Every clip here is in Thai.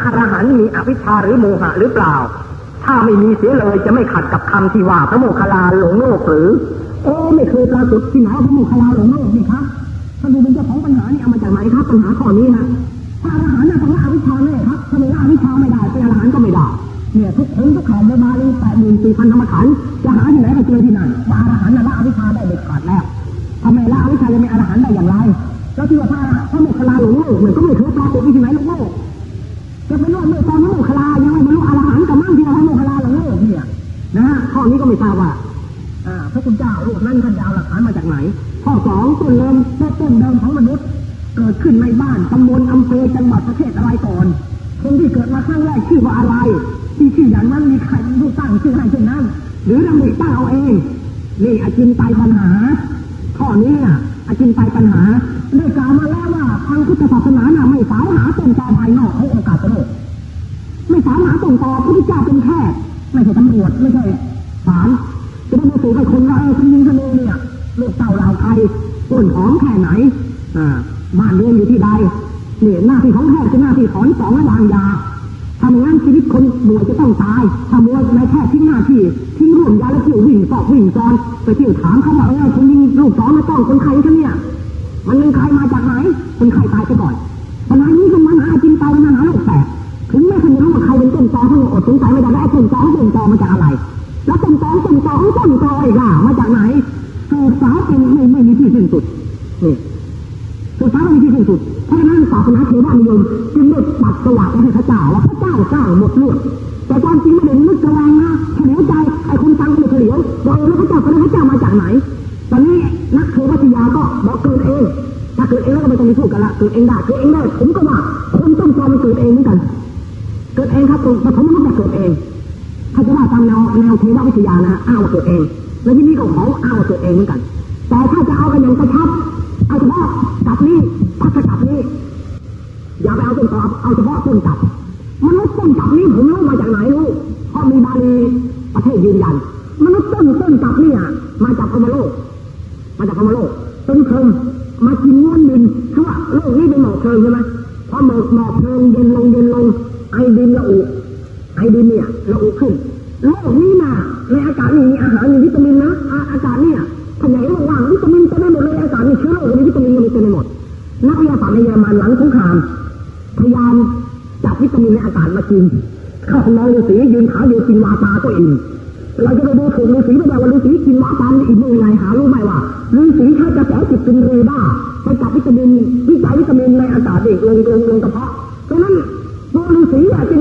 อรหันมีอวิชชาหรือโมหะหรือเปล่า ถ้าไม่มีเสียเลยจะไม่ขัดกับคำที่ว่าพระโมคคัลลาหลงโลกหรือโอ้ไม่เคยปรากฏที่ไหนพระโมคคัลลาหลงโลกนี่ครับท่านดูเป็นเจ้าของปัญหานี่เอามาจากไหนครับปัญหาข้อนี้นะพระอรหันต์น่ะต้องละอวิชชาแน่ครับถ้าไม่ละอวิชชาไม่ได้เป็นอรหันต์ก็ไม่ได้เนี่ยทุกคนทุกแห่งในบาลีแปดหมื่นสี่พันธรรมขันจะหาที่ไหนก็เจอที่นั่นว่าอรหันต์น่ะละอวิชชาได้เด็ดขาดแล้วทำไมละอวิชชาจะเป็นอรหันต์ได้อย่างไรแล้วที่ว่าพระพระโมคคัลลาหลงโลกเนี่ยก็ไม่เคยปรากฏที่ไหนหลงโลก จะไปโลกเมื่อตอนพระโมคลายังไม่บรรลุอรหันต์กับมั่งที่พระโมคลาหลงโลกเนี่ยนะฮะข้อนี้ก็ไม่ทราบว่าพระคุณเจ้ารูปนั้นท่านยาหลักฐานมาจากไหน ข้อสองต้นเริ่มต้นเดิมของมนุษย์ เกิดขึ้นในบ้านตำบลอำเภอจังหวัดประเทศอะไรก่อนคนที่เกิดมาครั้งแรกชื่อว่าอะไร ที่ชื่ออย่างนั้นมีใครเป็นผู้ตั้งชื่อให้เช่นนั้น หรือดำริตั้งเอาเอง นี่อาจินไตปัญหา ข้อนี้ อาจินไตปัญหาได้กล่าวมาแล้วว่าทางพุทธศาสนาน่ะไม่สาวหาต้นตอภายนอกของโอกาสโลกไม่สาวหาต้นตอพระพุทธเจ้าเป็นแค่ไม่ใช่ตำรวจไม่ใช่ศาลจะได้มาสู่ให้คนว่าเออคุณยิงธนูเนี่ยลูกเต่าเหล่าใครต้นหอมแค่ไหนอ่าบ้านเรือนอยู่ที่ใดเนี่ยหน้าที่ของแพทย์คือหน้าที่ถอนสองและวางยา ทำงั้นชีวิตคนป่วยจะต้องตายถ้ามวในแพทย์ทิ้งหน้าที่ทิ้งร่วมยาแล้วเที่ยววิ่งสอบวิ่งจอนไปเที่ยวถามเขาว่าเออคุณยิงลูกสองไม่ต้องคนไข้ฉันเนี่ย มันเป็นใครมาจากไหนคนไข้ตายไปก่อนปัญหานี้เป็นปัญหาจริงตายปัญหาโลกแตกถึงแม้คุณรู้ว่าใครเป็นต้นตอทั้งอดสงสัยไม่ได้แล้วต้นตอต้นตอมาจากอะไร แล้วต้นตอต้นตอต้นตออีกล่ะมาจากไหนสืบสาวเป็นไม่ไม่มีที่สิ้นสุดนี่สืบสาวไม่มีที่สิ้นสุดเพราะฉะนั้นศาสนาเทวานิยมจึงได้ปัดสว่างให้พระเจ้าว่าพระเจ้า สร้างหมดเลือดแต่ความจริงไม่ได้นึกกระวังนะเฉลียวใจไอ้คนฟังก็ไม่เฉลียวบอกแล้วพระเจ้าพระเจ้ามาจากไหน ตอนนี้นักเทววิทยาก็บอกเกิดเองถ้าเกิดเองแล้วก็ไม่ต้องมีพูดกันละเกิดเองได้เกิดเองได้ผมก็ว่าคนต้นตอมเกิดเองเหมือนกัน เกิดเองครับปฐมมนุษย์จะเกิดเองถ้าจะว่าตามแนวแนวเทววิทยานะอ้าวเกิดเอง แล้วที่นี่ก็ของอ้าวเกิดเองเหมือนกัน แต่ถ้าจะเอากันอย่างกระชับเอาเฉพาะกับนี้พัฒกับนี้อย่าไปเอาต้นตอเอาเฉพาะต้นจับ มนุษย์ต้นจับนี้ผมรู้มาจากไหนรู้เพราะมีบาลีประเทศยืนยัน มนุษย์ต้นต้นจับเนี่ยมาจากพมโลก มาจากพมโลกเป็นเพลิงมากินง้วนดินคือว่าโลกนี้เป็นหมอกเพลิงใช่ไหมพอหมอกหมอกเพลิงเย็นลงเย็นลงไอดินละอุไอดินเนี่ยละอุขึ้นโลกนี้น่ะในอากาศนี่มีอาหารมีวิตามินนะอาอากาศเนี่ยขยายว่างวิตามินเต็มไปหมดเลยอากาศนี่เชื้อโรคมีวิตามินมีเต็มไปหมดนักวิทยาศาสตร์ในเยอรมันหลังสงครามพยายาม จับวิตามินในอากาศมากินข้าวน้องฤาษียืนขาเดียวกินวาตาก็อิ่มเราจะไปดูถูกฤาษีไม่ได้ว่าฤาษีกินวาตาอิ่มได้ยังไงหารู้ไหมว่าฤาษีถ้าจะแสจิตเป็นเรบ้าไปจับวิตามินวิจัยวิตามินในอากาศเด็กลงลงลงกระเพาะเพราะนั้นตัวฤาษีอยากกิน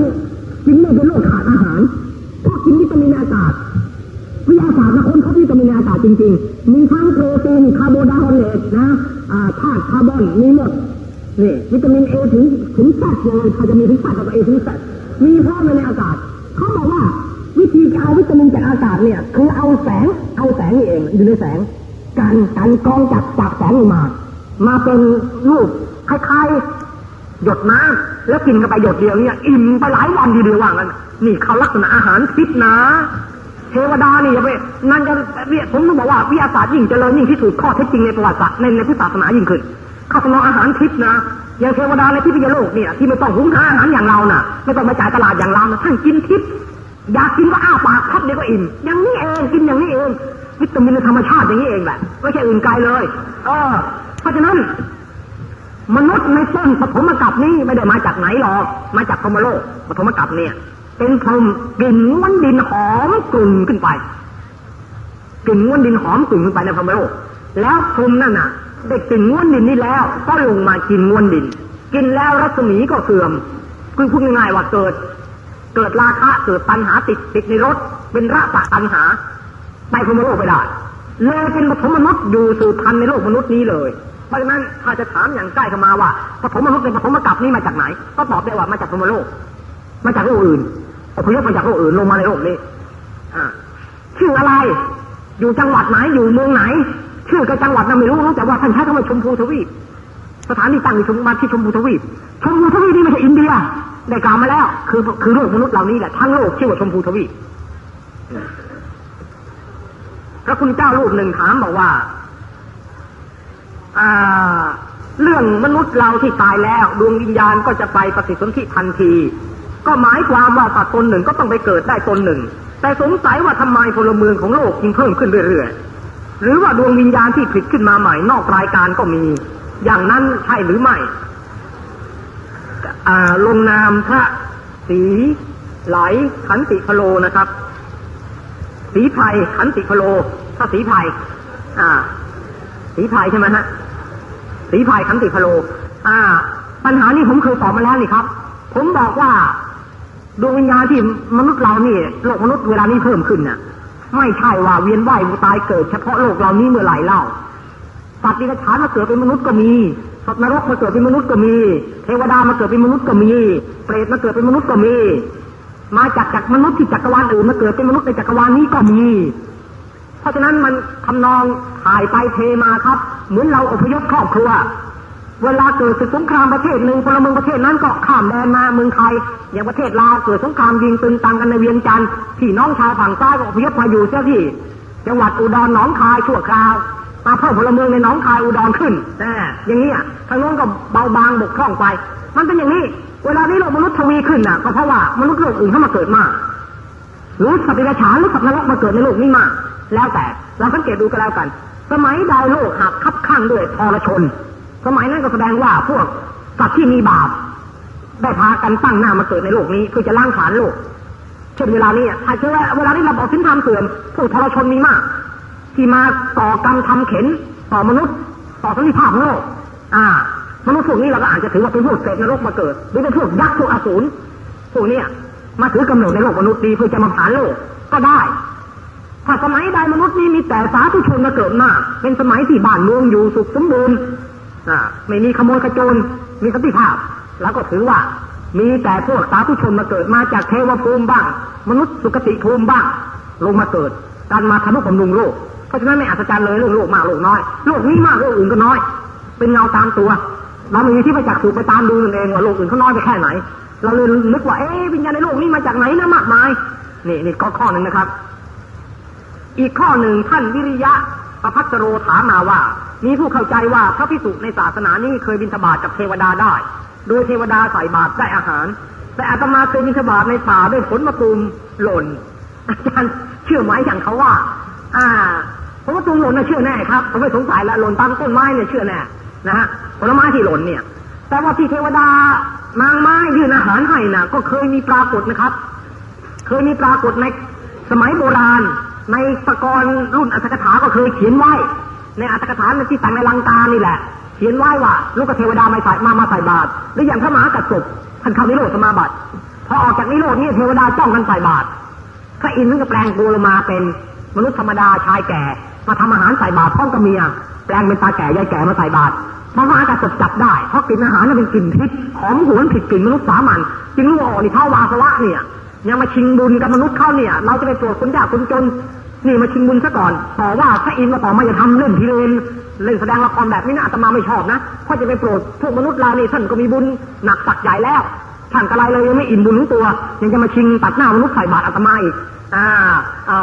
กินไม่เป็นโรคขาดอาหารเพราะกินวิตามินในอากาศวิทยาศาสตร์นะคนเขาวิตามินในอากาศจริง ๆ มีทั้งโปรตีนคาร์โบไดเรตนะธาตุคาร์บอนมีหมด นี่วิตามินเอถึงถึงแซดเลยเขาจะมีถึงแซดกับเอถึงแซดมีพร้อมในอากาศเขาบอกว่า วิธีเอาวิตามินจากอากาศเนี่ย คือเอาแสงเอาแสงนี่เอง อยู่ในแสง การการกองจากจากแสงออกมา มาเป็นรูปคล้ายๆหยดน้ำแล้วกินกันไปหยดเดียวเนี่ยอิ่มไปหลายวันทีเดียวว่างั้นนี่เขาลักษณะอาหารทิพนะเทวดานี่อย่าไปนั่นจะผมต้องบอกว่าวิทยาศาสตร์ยิ่งเจริญยิ่งที่สุดข้อเท็จจริงในประวัติศาสตร์ในในพุทธศาสนายิ่งขึ้น ข้าวสนองอาหารทิพนะอย่างเทวดาในที่พิยโลกเนี่ยที่ไม่ต้องหุงหาอาหารอย่างเราน่ะ ไม่ต้องไปจ่ายตลาดอย่างเรานะท่านกินทิพย์อยากกินก็อ้าปากพับเดียวก็อิ่มอย่างนี้เองกินอย่างนี้เองวิตามินธรรมชาติอย่างนี้เองแหละไม่ใช่อื่นไกลเลยเออเพราะฉะนั้น มนุษย์ในต้นปฐมกัปนี้ไม่ได้มาจากไหนหรอกมาจากพรหมโลกปฐมกัปเนี่ย เป็นพรมกลิ่นง้วนดินหอมกลุ่นขึ้นไปกลิ่นง้วนดินหอมกลุ่นขึ้นไปในพรหมโลกแล้วพรมนั่นน่ะ ได้กลิ่นง้วนดินนี่แล้ว ก็ลงมากินง้วนดิน กินแล้วรัศมีก็เสื่อมคือพูดง่ายๆว่าเกิด เกิดราคะเกิดปัญหาติดติดในรถ เป็นระปะปัญหาไปพรมโลกไปได้เลยเป็นปฐมมนุษย์อยู่สืบพันในโลกมนุษย์นี้เลย เพราะฉะนั้นถ้าจะถามอย่างใกล้เข้ามาว่าปฐมมนุษย์ในปฐมกัปนี้มาจากไหน ก็ตอบได้ว่ามาจากพรมโลก มาจากโลกอื่นอพยพมาจากโลกอื่นลงมาในโลกนี้ อ่าชื่ออะไร อยู่จังหวัดไหนอยู่เมืองไหน ชื่อกับจังหวัดนั้นไม่รู้รู้แต่ว่าท่านใช้คำว่าชมพูทวีปสถานีตั้งอยู่ชมมาที่ชมพูทวีปชมพูทวีปนี่ไม่ใช่อินเดียได้กล่าวมาแล้ว คือคือโลกมนุษย์เหล่านี้แหละทั้งโลกชื่อว่าชมพูทวีปพระคุณเจ้ารูปหนึ่งถามบอกว่าอ่าเรื่องมนุษย์เราที่ตายแล้วดวงวิญญาณก็จะไปปฏิสนธิทันที ก็หมายความว่าสัตว์ตนหนึ่งก็ต้องไปเกิดได้ตนหนึ่ง แต่สงสัยว่าทำไมพลเมืองของโลกยิ่งเพิ่มขึ้นเรื่อยๆ หรือว่าดวงวิญญาณที่ผิดขึ้นมาใหม่ นอกรายการก็มี อย่างนั้นใช่หรือไม่ลงนามพระสีไหลขันติพโลนะครับ สีไพรขันติพโลพระสีไพรอ่า สีไพรใช่ไหมฮะสีไพรขันติพโล อ่า ปัญหานี้ผมเคยตอบมาแล้วนี่ครับ ผมบอกว่าดวงวิญญาณที่มนุษย์เรานี่โลกมนุษย์เวลานี้เพิ่มขึ้นน่ะ ไม่ใช่ว่าเวียนว่ายตายเกิด เฉพาะโลกเรานี้เมื่อไหร่เล่า สัตว์ดิบฉานมาเกิดเป็นมนุษย์ก็มี สัตว์นรกมาเกิดเป็นมนุษย์ก็มี เทวดามาเกิดเป็นมนุษย์ก็มี เปรตมาเกิดเป็นมนุษย์ก็มี มาจากจากมนุษย์ที่จักรวาลอื่นมาเกิดเป็นมนุษย์ในจักรวาลนี้ก็มี เพราะฉะนั้นมันทำนองถ่ายไปเทมาครับ เหมือนเราอพยพครอบครัว เวลาเกิดศึกสงครามประเทศหนึ่งพลเมืองประเทศนั้นก็ข้ามแดนมาเมืองไทย อย่างประเทศลาวเกิดสงครามยิงตึงตังกันในเวียงจันทร์พี่น้องชาวฝั่งใต้ก็อพยพมาอยู่เจ้าที่ จังหวัดอุดรหนองคายชั่วคราวมาเพิ่มพลเมืองในหนองคายอุดรขึ้นแต่อย่างนี้อะทางโน้นก็เบาบางบกพร่องไป มันเป็นอย่างนี้ เวลานี้โลกมนุษย์ทวีขึ้นน่ะ ก็เพราะว่ามนุษย์โลกอื่นเข้ามาเกิดมากหรือสัตว์เดรัจฉานหรือสัตว์นรกมาเกิดในโลกนี้มาก แล้วแต่เราสังเกตดูกันแล้วกัน สมัยใดโลกหักคับข้างด้วยทรชน สมัยนั้นก็แสดงว่าพวกสัตว์ที่มีบาป ได้พากันตั้งหน้ามาเกิดในโลกนี้คือจะล้างผลาญโลก เช่นเวลานี้ถ้าเชื่อว่าเวลานี้เราบอกสินธรรมเสื่อมพวกทรชนมีมาก ที่มาต่อกรรมทำเข็นต่อมนุษย์ ต่อสันติภาพของโลก อ่ามนุษย์พวกนี้เราก็อาจจะถือว่าเป็นพวกเศษนรกมาเกิด หรือเป็นพวกยักษ์พวกอสูรพวกนี้มาถือกำเนิดในโลกมนุษย์ดีเพื่อจะมาผ่านโลกก็ได้ถ้าสมัยใดมนุษย์นี้มีแต่สาธุชนมาเกิดมากเป็นสมัยที่บ้านเมืองอยู่สุขสมบูรณ์ ไม่มีขโมยขโจรมีสันติภาพ แล้วก็ถือว่า มีแต่พวกสาธุชนมาเกิดมาจากเทวภูมิบ้าง มนุษย์สุคติภูมิบ้าง ลงมาเกิดการมาทำนุบำรุงโลกเพราะฉะนั้นไม่อัศจรรย์เลยเรื่องโลกมากโลกน้อยโลกนี้มากโลกอื่นก็น้อย เป็นเงาตามตัว เราไม่มีที่ไปจักสูไปตามดูนั่นเองว่าโลกอื่นเขาน้อยไปแค่ไหน เราเลยนึกว่าเอ๊ะวิญญาณในโลกนี้มาจากไหนนะมากมายนี่นี่ก็ข้อหนึ่งนะครับ อีกข้อหนึ่งท่านวิริยะประพัตโรถามมาว่า มีผู้เข้าใจว่าพระพิสุในศาสนานี้เคยบิณฑบาตกับเทวดาได้ โดยเทวดาใส่บาตรได้อาหาร แต่อาตมาเคยบิณฑบาตในป่าด้วยผลมะตูมหล่นอาจารย์เชื่อไหมอย่างเขาว่า อ่าผมว่าตูมหล่นน่ะเชื่อแน่ครับผมไม่สงสัยละหล่นตามต้นไม้เนี่ยเชื่อแน่นะฮะผลไม้ที่หล่นเนี่ย แต่ว่าที่เทวดานางไม้ยื่นอาหารให้น่ะก็เคยมีปรากฏนะครับ เคยมีปรากฏในสมัยโบราณ ในตะกอนรุ่นอัตถกถาก็เคยเขียนไว้ ในอัตถกถาที่แต่งในลังกานี่แหละ เขียนไว้ว่าลูกเทวดามาใส่มามาใส่บาตรหรืออย่างพระมหากัสสปท่านเข้านิโรธสมาบัติพอออกจากนิโรธนี่เทวดาจ้องกันใส่บาตรพระอินทร์ก็แปลงตัวลงมาเป็นมนุษย์ธรรมดาชายแก่ มาทำอาหารใส่บาตรพร้อมกับเมีย แปลงเป็นตาแก่ยายแก่มาใส่บาตรพระมหากัตริย์จับได้เพราะกลิ่นอาหารนั้นเป็นกลิ่นทิพิษหอมหวนผิดกลิ่นมนุษย์สามัญจึงรู้ว่าอ๋อนี่เท่าวาสวะเนี่ยยังมาชิงบุญกับมนุษย์เข้าเนี่ย เราจะไปตรวจคนยากคนจน นี่มาชิงบุญซะก่อนต่อว่าพระอินทร์มาต่อมาอย่าทำเล่นพิเรนเล่นแสดงละครแบบนี้นะอาตมาไม่ชอบนะเพราะจะไปโปรดพวกมนุษย์เรานี่ท่านก็มีบุญหนักสักใหญ่แล้วท่านกระไรเลยยังไม่อิ่มบุญทั้งตัว ยังจะมาชิงตัดหน้ามนุษย์ใส่บาตรอาตมาอีกอ่า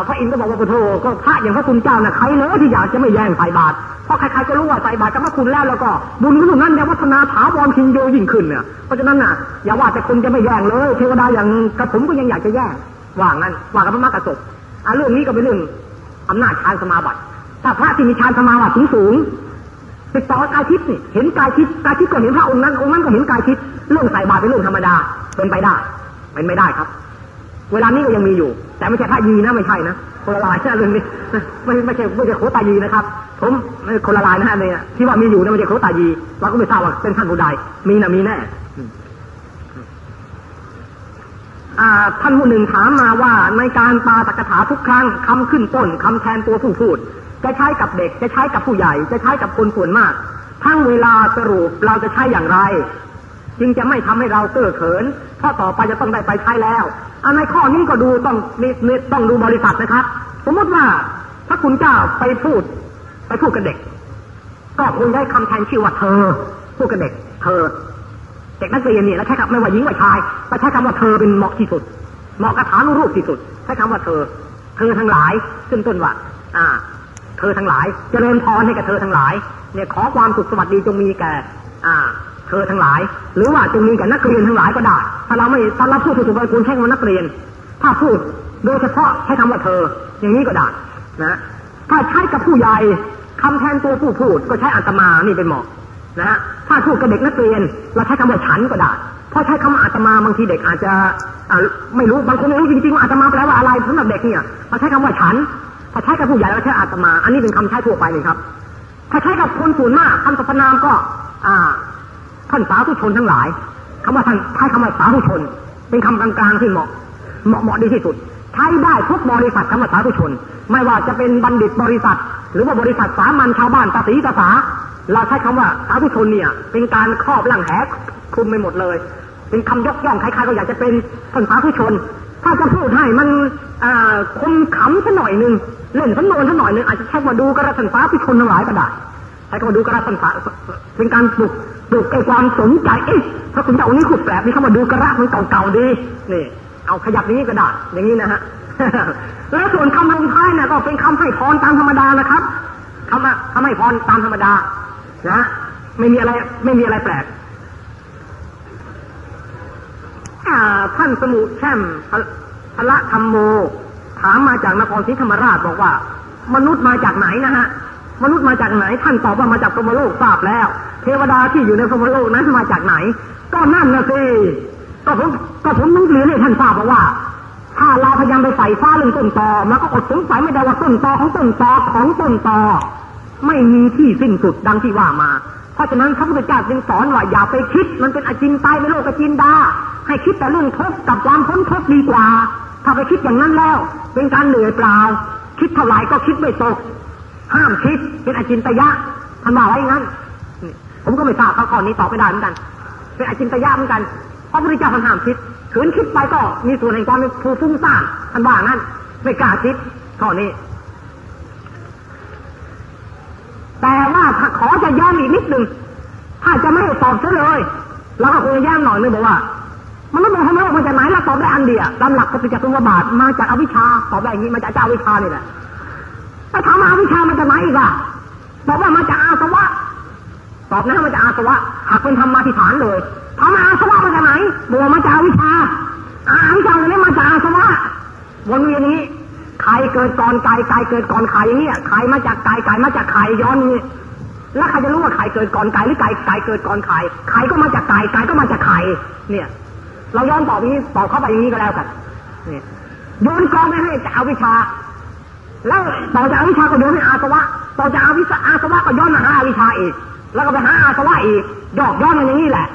พระอินทร์ก็บอกว่าพระโธก็พระอย่างพระคุณเจ้าน่ะใครเนอที่อยากจะไม่แย่งใส่บาตรเพราะใครๆจะรู้ว่าใส่บาตรกับพระคุณแล้วแล้วก็ บุญของนั้นเนี่ยวัฒนาถาวรพินโยยิ่งขึ้นเนี่ยเพราะฉะนั้นน่ะอย่าว่าแต่คนจะไม่แย่งเลยเทวดาอย่างกระผมก็ยังอยากจะแย่งว่างั้นว่ากับพระมรรคสบ อ่าเรื่องนี้ก็เป็นเรื่องอำนาจฌานสมาบัติถ้าพระที่มีฌานสมาบัติสูงสูงติดต่อกายทิพย์นี่เห็นกายทิพย์กายทิพย์ก็เห็นพระองค์นั้นองค์นั้นก็เห็นกายทิพย์เรื่องใส่บาตรเป็นเรื่องธรรมดาเป็นไปได้เป็นไม่ได้ครับ เวลานี้ก็ยังมีอยู่ แต่ไม่ใช่พระยีนะไม่ใช่นะคนละลายใช่เรื่องนี้ไม่ไม่ใช่ไม่ใช่โคตายีนะครับ ผมคนละลายนะฮะเนี่ยที่ว่ามีอยู่นะไม่ใช่โคตายีเราก็ไม่ทราบว่าเป็นท่านผู้ใดมีนะมีแน่ ท่านผู้หนึ่งถามมาว่าในการปาตกถาทุกครั้งคำขึ้นต้นคำแทนตัวผู้พูด จะใช้กับเด็ก จะใช้กับผู้ใหญ่ จะใช้กับคนส่วนมาก ทั้งเวลาสรุปเราจะใช้อย่างไร จึงจะไม่ทำให้เราเก้อเขินเพราะต่อไปจะต้องได้ไปใช้แล้วอันในข้อนี้ก็ดูต้องต้องดูบริษัทนะครับ สมมติว่าถ้าคุณเจ้าไปพูด ไปพูดกับเด็ก ก็คงได้คำแทนชื่อว่าเธอ พูดกับเด็ก เธอ เด็กนักเรียนเนี่ยแล้วใช้คำไม่ว่าหญิงว่าชายแต่ใช้คำว่าเธอเป็นเหมาะที่สุด เหมาะกับฐานุรูปที่สุด ใช้คำว่าเธอ เธอทั้งหลายขึ้นต้นว่า อ่า เธอทั้งหลายจเจริญพรให้กับเธอทั้งหลาย เนี่ยขอความสุขสวัสดีจงมีแก่ อ่า เธอทั้งหลาย หรือว่าจงมีแก่นักเรียนทั้งหลายก็ได้ ถ้าเราไม่ถ้าเราพูดถูกๆคุณใช้คำว่านักเรียน ถ้าพูดโดยเฉพาะใช้คำว่าเธอ อย่างนี้ก็ได้นะ ถ้าใช้กับผู้ใหญ่คำแทนตัวผู้พูดก็ใช้อัตมานี่เป็นเหมาะ นะฮะถ้าพูดกับเด็กนักเรียนเราใช้คำว่าฉันก็ได้เพราะใช้คำว่าอาตมาบางทีเด็กอาจจะไม่รู้บางคนไม่รู้จริงๆว่าอาตมาแปลว่าอะไรสำหรับเด็กเนี่ยเราใช้คำว่าฉันถ้าใช้กับผู้ใหญ่เราใช้อาตมา อันนี้เป็นคำใช้ทั่วไปเลยครับถ้าใช้กับคนส่วนมากคำสรรพนามก็ อ่าท่านสาธุชนทั้งหลายคำว่าท่านใช้คำว่าสาธุชน เป็นคำกลางๆที่เหมาะเหมาะเหมาะดีที่สุดใช้ได้ทุกบริษัทคำว่าสาธุชน ไม่ว่าจะเป็นบัณฑิตบริษัท หรือว่าบริษัทสามัญชาวบ้านตาสีตาสา เราใช้คำว่าสาธุชนเนี่ยเป็นการครอบหลังแหกคุมไปหมดเลย เป็นคำยกย่องใครๆก็อยากจะเป็นคนสาธุชน ถ้าจะพูดให้มันคมขำสักหน่อยหนึ่งเล่นสำนวนสักหน่อยหนึ่งอาจจะใช้ว่าดูกระสันฟ้าผู้ชนทั้งหลายก็ได้ใช้คำว่าดูกระสันฟ้าเป็นการปลุกปลุกไอ้ความสนใจเอ๊ะถ้าคุณจะเอานี้ขุดแปลกนี่คำว่าดูกระมันเก่าๆดีนี่ เอาขยับนี้ก็ได้อย่างนี้นะฮะแล้วส่วนคำลงท้ายเนี่ยก็เป็นคำให้พรตามธรรมดานะครับคำคำให้พรตามธรรมดา นะไม่มีอะไร ไม่มีอะไรแปลกท่านสมุแช่มพระธรรมโม ถามมาจากนครศรีธรรมราชบอกว่า มนุษย์มาจากไหนนะฮะ มนุษย์มาจากไหน ท่านตอบว่ามาจากพรมโลกทราบแล้ว เทวดาที่อยู่ในพรมโลกนั้นมาจากไหน ก็นั่นนะสิก็ผมก็ผมต้องเรียนให้ท่านทราบว่า ถ้าเราพยายามไปใส่ฟ้าเรื่องต้นตอแล้วก็อดสงสัยไม่ได้ว่าต้นตอของต้นตอของต้นตอ ไม่มีที่สิ้นสุดดังที่ว่ามา เพราะฉะนั้นพระพุทธเจ้าจึงสอนว่าอย่าไปคิด มันเป็นอจินไตในโลกอจินดา ให้คิดแต่เรื่องทุกข์กับความพ้นทุกข์ดีกว่า ถ้าไปคิดอย่างนั้นแล้ว เป็นการเหนื่อยเปล่า คิดเท่าไหร่ก็คิดไม่ตก ห้ามคิดเป็นอจินตยะทำมาไว้งั้น ผมก็ไม่ทราบข้อนี้ตอบไม่ได้เหมือนกัน เป็นอจินตยะเหมือนกันพระพุทธเจ้าท่านห้ามคิดขืนคิดไปก็มีส่วนแห่งความเป็นผู้ฟุ้งซ่านท่านว่างั้น ไม่กล้าคิดข้อนี้ แต่ว่าถ้าขอจะย้ำอีกนิดหนึ่งถ้าจะไม่ตอบซะเลยเราก็คงจะย้ำหน่อยนึงบอกว่า มันไม่บอกทำไมว่ามาจากไหนเราตอบได้อันเดียวตามหลักปฏิจจสมุปบาทมาจากอวิชชาตอบได้อย่างนี้มาจากเจ้าวิชานี่แหละแต่ถามมาอวิชชามาจากไหนอีกอะบอกว่ามาจากอาสวะตอบนะมาจากอาสวะหากเป็นธรรมาธิฐานเลยถามมาอาสวะมาจากไหนบอกมาจากอวิชาอาวิชาเนี่ยมาจากอาสวะวนเวียนนี้ ไข่เกิดก่อนไก่ไก่เกิดก่อนไข่เงี้ยไข่มาจากไก่ไก่มาจากไข่ย้อนนี้แล้วใครจะรู้ว่าไข่เกิดก่อนไก่หรือไก่ไก่เกิดก่อนไข่ไข่ก็มาจากไก่ไก่ก็มาจากไข่เนี่ย เราย้อนตอบนี้ตอบเข้าไปอย่างนี้ก็แล้วกันเนี่ยโยนกองไปให้จะเอาวิชา แล้วต่อจากวิชาก็โยนให้อาสวะต่อจากอาวิชาอาสวะก็ย้อนมาหาวิชาอีก แล้วก็ไปหาอาสวะอีกยอกย้อนมันอย่างนี้แหละ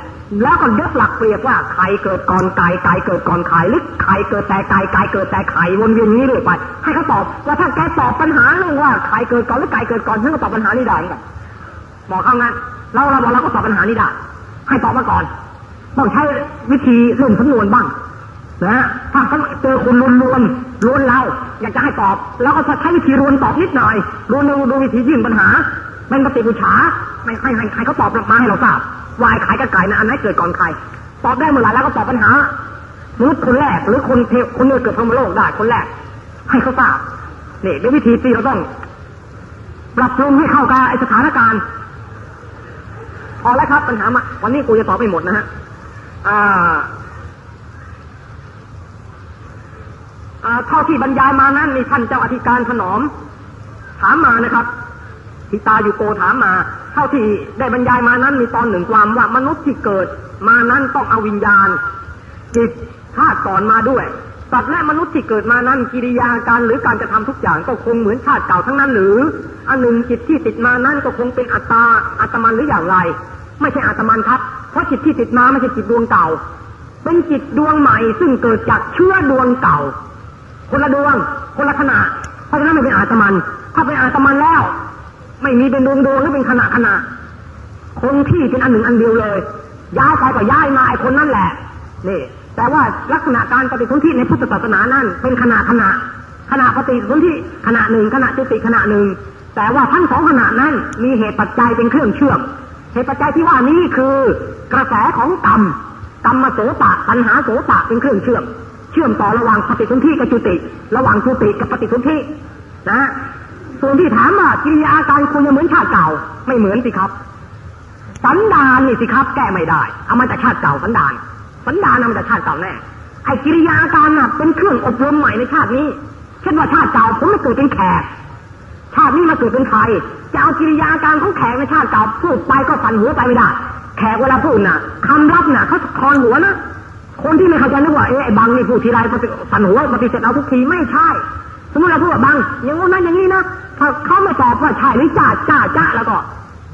แล้วก็ยกหลักเปรียบว่าไข่เกิดก่อนไก่ไก่เกิดก่อนไข่หรือไข่เกิดแต่ไก่ไก่เกิดแต่ไข่วนเวียนนี้เรื่อยไป ให้เขาตอบว่าถ้าแกตอบปัญหาเรื่องว่าไข่เกิดก่อนหรือไก่เกิดก่อนฉันก็ตอบปัญหานี้ได้กันบอกเขางั้นเราเราบอกเราก็ตอบปัญหานี้ได้ให้ตอบมาก่อนต้องใช้วิธีเล่นสำนวนบ้างนะถ้าเขาเจอคนลวนลวนลวนเราอยากจะให้ตอบ แล้วก็ใช้วิธีรวนตอบนิดหน่อยรวนดูวิธียื่นปัญหาเป็นปฏิบูชาไม่ให้ใครเขาตอบมาให้เราทราบ วายขายกับไก่นะอันไหนเกิดก่อนใครตอบได้เมื่อไหร่แล้วก็ตอบปัญหามนุษย์คนแรกหรือคนเทคนเนื้อเกิดพรมโลกได้คนแรก ให้เขาทราบนี่ด้วยวิธีที่เราต้องปรับปรุงให้เข้ากับไอสถานการณ์พอแล้วครับปัญหามาวันนี้กูจะตอบไม่หมดนะฮะเท่าที่บรรยายมานั้นมีท่านเจ้าอธิการถนอม ถามมานะครับ ทิตาอยู่โกถามมา เท่าที่ได้บรรยายมานั้นมีตอนหนึ่งความว่ามนุษย์ที่เกิดมานั้นต้องเอาวิญญาณ จิตธาตุก่อนมาด้วยสัตว์และมนุษย์ที่เกิดมานั้นกิริยาการหรือการจะทำทุกอย่างก็คงเหมือนชาติเก่าทั้งนั้นหรือ อันหนึ่งจิตที่ติดมานั้นก็คงเป็นอัตตาอัตมันหรืออย่างไร ไม่ใช่อัตมันครับ เพราะจิตที่ติดมาไม่ใช่จิตดวงเก่า เป็นจิตดวงใหม่ซึ่งเกิดจากเชื้อดวงเก่า คนละดวง คนละขณะเพราะฉะนั้นไม่เป็นอาตมัน ถ้าเป็นอาตมันแล้ว ไม่มีเป็นดวงดวงหรือเป็นขณะขณะคงที่เป็นอันหนึ่งอันเดียวเลย ย้ายไปก็ย้ายมาไอ้คนนั่นแหละนี่แต่ว่าลักษณะการปฏิสนธิในพุทธศาสนานั้นเป็นขณะขณะขณะปฏิสนธิขณะหนึ่งขณะจุติขณะหนึ่ง แต่ว่าทั้งสองขณะนั้นมีเหตุปัจจัยเป็นเครื่องเชื่อมเหตุปัจจัยที่ว่านี้คือกระแสของกรรมกรรมมาโสตะปัญหาโสตะเป็นเครื่องเชื่อม เชื่อมต่อระหว่างปฏิสนธิกับจุติ ระหว่างจุติกับปฏิสนธินะ ส่วนที่ถามว่ากิริยาอาการคุณจะเหมือนชาติเก่า ไม่เหมือนสิครับ สันดานนี่สิครับ แก้ไม่ได้เอามาจากชาติเก่าสันดาน สันดานนำจากชาติเก่าแน่ไอ้กิริยาอาการน่ะเป็นเครื่องอบรมใหม่ในชาตินี้เช่นว่าชาติเก่าผมไม่เกิดเป็นแขกชาตินี้มาเกิดเป็นไทยจะเอากิริยาการของแขกในชาติเก่าพูดไปก็สั่นหัวไปไม่ได้ แขกเวลาพูดน่ะคำรับน่ะเขาคอนหัวนะคนที่ไม่เข้าใจนึกว่าเอ๊ะไอ้บังนี่พูดทีไรสั่นหัวปฏิเสธเอาทุกทีไม่ใช่ สมมติเราพูดว่าบังอย่างนั้นอย่างนี้นะถ้าเขาไม่ตอบว่าใช่หรือจ้าจ้าจ้าแล้วก็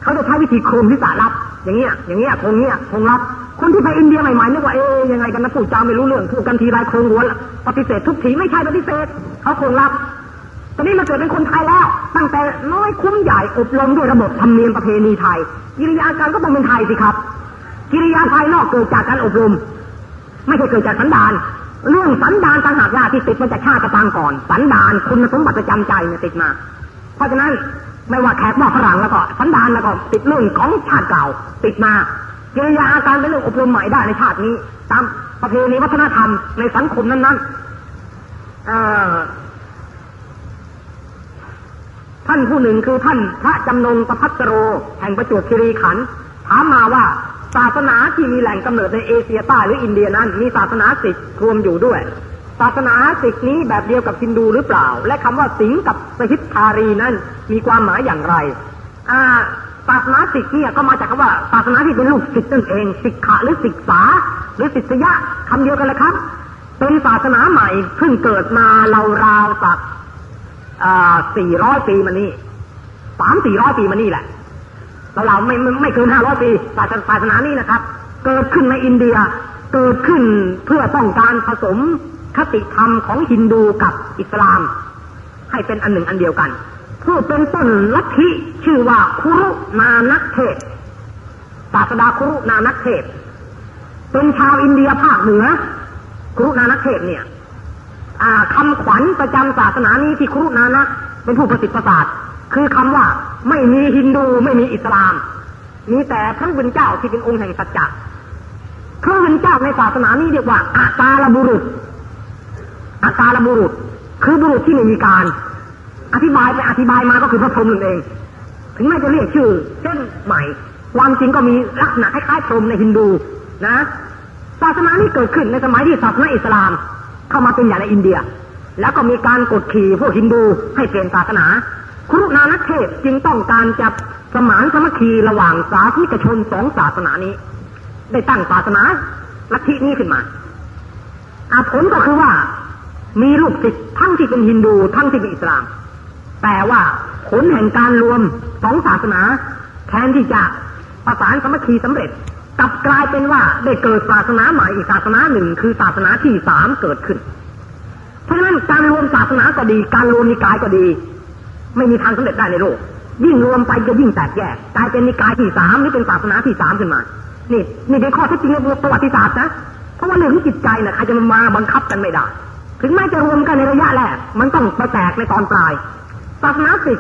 เขาจะใช้วิธีโคมที่สารับ อย่างเงี้ย อย่างเงี้ยคงเงี้ยคงรับ คนที่ไปอินเดียใหม่ๆนึกว่าเอ๊ยยังไงกันนะพูดจาไม่รู้เรื่องพูดกันทีไรคงหัวปฏิเสธทุกทีไม่ใช่ปฏิเสธเขาคงรับตอนนี้มาเกิดเป็นคนไทยแล้ว ตั้งแต่น้อยคุ้มใหญ่อบรมด้วยระบบธรรมเนียมประเพณีไทย กิริยาการก็ต้องเป็นไทยสิครับ กิริยาภายนอกเกิดจากการอบรม ไม่ใช่เกิดจากสันดาน เรื่องสันดานต่างหากว่าที่ติดมาจากชาติปางก่อน สันดานคุณสมบัติประจำใจเนี่ยติดมา เพราะฉะนั้นไม่ว่าแขกว่าฝรั่งแล้วก็สันดานแล้วก็ติดเรื่องของชาติเก่าติดมาเกิริยาอาการเป็นเรื่องอบรมใหม่ได้ในชาตินี้ ตามประเพณีวัฒนธรรมในสังคมนั้นๆท่านผู้หนึ่งคือท่านพระจำนงประพัตโร แห่งประจวบคีรีขันธ์ถามมาว่า ศาสนาที่มีแหล่งกำเนิดในเอเชียใต้หรืออินเดียนั้น มีศาสนาสิกรวมอยู่ด้วย ศาสนาสิกนี้แบบเดียวกับฮินดูหรือเปล่า และคำว่าสิงกับสหิทธารีนั้นมีความหมายอย่างไรอ่าศาสนาสิกเนี่ยก็มาจากคำว่าศาสนาที่เป็นลูกศิษย์นั่นเองศิกขะหรือศึกษา หรือศิษยะคำเดียวกันเลยครับ เป็นศาสนาใหม่เพิ่งเกิดมาเราราวสักสี่ร้อยปีมานี่สามสี่ร้อยปีมานี่แหละ เราเราไม่ไม่เกินห้าร้อยปีศาสศาสนานี้นะครับ เกิดขึ้นในอินเดีย เกิดขึ้นเพื่อต้องการผสมคติธรรมของฮินดูกับอิสลาม ให้เป็นอันหนึ่งอันเดียวกันผู้เป็นต้นลัทธิชื่อว่าคุรุนานักเทศศาสดาคุรุนานักเทศเป็นชาวอินเดียภาคเหนือคุรุนานักเทศเนี่ยคำขวัญประจำศาสนานี้ที่ครุนานะเป็นผู้ประสิทธิ์ประสาท คือคำว่าไม่มีฮินดูไม่มีอิสลาม มีแต่พระผู้เจ้าที่เป็นองค์แห่งสัจจะพระผู้เป็นเจ้าในศาสนานี้เรียกว่าอาตาลบุรุษอาตาลบุรุษ คือบุรุษที่ไม่มีการ อธิบายไปอธิบายมาก็คือพระพรหมนั่นเอง ถึงแม้จะเรียกชื่อเช่นใหม่ความจริงก็มีลักษณะคล้ายๆพรหมในฮินดูนะศาสนานี้เกิดขึ้นในสมัยที่ศาสนาอิสลาม เข้ามาเป็นอย่างในอินเดีย แล้วก็มีการกดขี่พวกฮินดูให้เปลี่ยนศาสนา ครุนานักเทศจึงต้องการจะสมานสมัคคีระหว่างสาธิกชนสองศาสนานี้ ได้ตั้งศาสนาลัทธินี้ขึ้นมาอาผลก็คือว่ามีลูกศิษย์ทั้งที่เป็นฮินดูทั้งที่เป็นอิสลาม แต่ว่าผลแห่งการรวมสองศาสนาแทนที่จะประสานสมัคคีสำเร็จกลับกลายเป็นว่าได้เกิดศาสนาใหม่อีกศาสนาหนึ่งคือศาสนาที่สามเกิดขึ้น เพราะฉะนั้นการรวมศาสนาก็ดี การรวมนิกายก็ดี ไม่มีทางสำเร็จได้ในโลก ยิ่งรวมไปจะยิ่งแตกแยกกลายเป็นนิกายที่สามหรือเป็นศาสนาที่สามขึ้นมา นี่นี่เป็นข้อเท็จจริงในประวัติศาสตร์นะเพราะว่าเรื่องของจิตใจเนี่ยใครจะมาบังคับกันไม่ได้ ถึงแม้จะรวมกันในระยะแรกมันต้องมาแตกในตอนปลายศาสนาสิก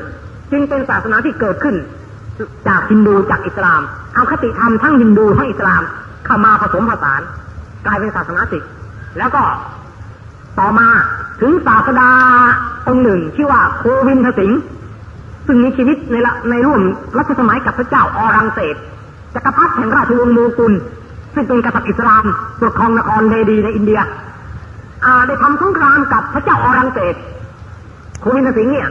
จึงเป็นศาสนาที่เกิดขึ้น จากฮินดูจากอิสลาม เอาคติธรรมทั้งฮินดูทั้งอิสลามเข้ามาผสมผสาน กลายเป็นศาสนาสิกแล้วก็ต่อมา ถึงศาสดาองค์หนึ่งชื่อว่าโควินทสิงห์ซึ่งมีชีวิตในในร่วมรัชสมัยกับพระเจ้าอรังเศสจักรพรรดิแห่งราชวงศ์โมกุล ซึ่งเป็นกษัตริย์อิสลามปกครองนครเดดีในอินเดียได้ทำสงครามกับพระเจ้าอรังเศสโควินทสิงห์เนี่ย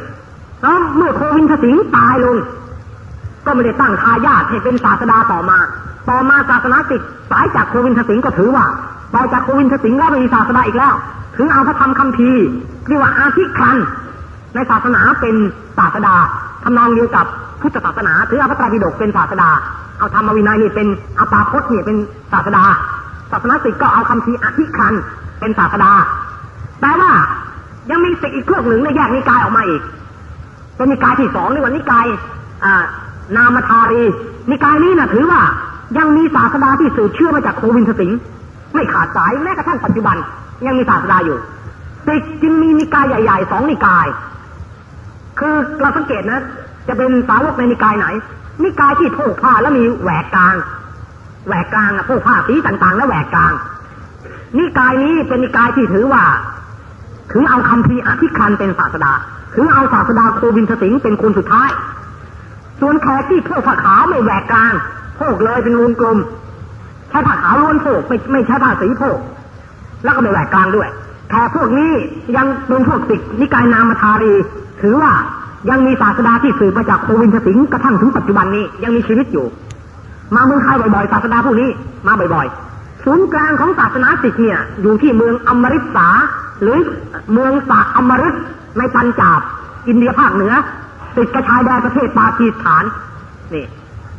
แล้วเมื่อโควินทสิงห์ตายลง ก็ไม่ได้ตั้งทายาทให้เป็นศาสดาต่อมา ต่อมาศาสนาสิกสายจากโควินทสิงก็ถือว่า ต่อจากโควินทสิงแล้วไม่มีศาสดาอีกแล้ว ถือเอาพระธรรมคัมภีเรียกว่าอาทิครันในศาสนาเป็นศาสดาทำนองเดียวกับพุทธศาสนา ถือเอาพระไตรปิฎกเป็นศาสดา เอาธรรมวินัยนี่เป็นอาปาพจน์นี่เป็นศาสดา ศาสนาสิกก็เอาคำพีอาทิครันเป็นศาสดาแต่ว่ายังมีสิกอีกเครื่องหนึ่งในแยกนิกายออกมาอีกเป็นนิกายที่สองในวันนิกายนามธารีนิกายนี้นะถือว่ายังมีศาสดาที่สืบเชื่อมาจากโควินทสิงห์ ไม่ขาดสายแม้กระทั่งปัจจุบัน ยังมีศาสดาอยู่ติกจึงมีนิกายใหญ่ๆสองนิกาย คือเราสังเกตนะ จะเป็นสาวกในนิกายไหน นิกายที่โพกผ้าแล้วมีแหวกกลาง แหวกกลางอะโพกผ้าสีต่างๆ แล้วแหวกกลาง นิกายนี้เป็นนิกายที่ถือว่าถือเอาคำพีอธิคันเป็นศาสดาคือเอาศาสดาโควินทสิงเป็นคนสุดท้าย ส่วนแขกที่โพกผ้าขาวไม่แหวกกลางโพกเลยเป็นวงกลม ใช้ผ้าขาวล้วนโพกไม่ไม่ใช้ผ้าสีโพกแล้วก็ไม่แหวกกลางด้วยแขกพวกนี้ยังเป็นพวกสิกนิกายนามธารี ถือว่ายังมีศาสดาที่สืบมาจากโควินทสิงกระทั่งถึงปัจจุบันนี้ยังมีชีวิตอยู่ มาเมืองไทยบ่อยๆศาสดาพวกนี้มาบ่อยๆศูนย์กลางของศาสนาสิกเนี่ย อยู่ที่เมืองอมริสาหรือเมืองสาอมริสในปัญจาบ อินเดียภาคเหนือ ติดกระชายแดนประเทศปากีสถานนี่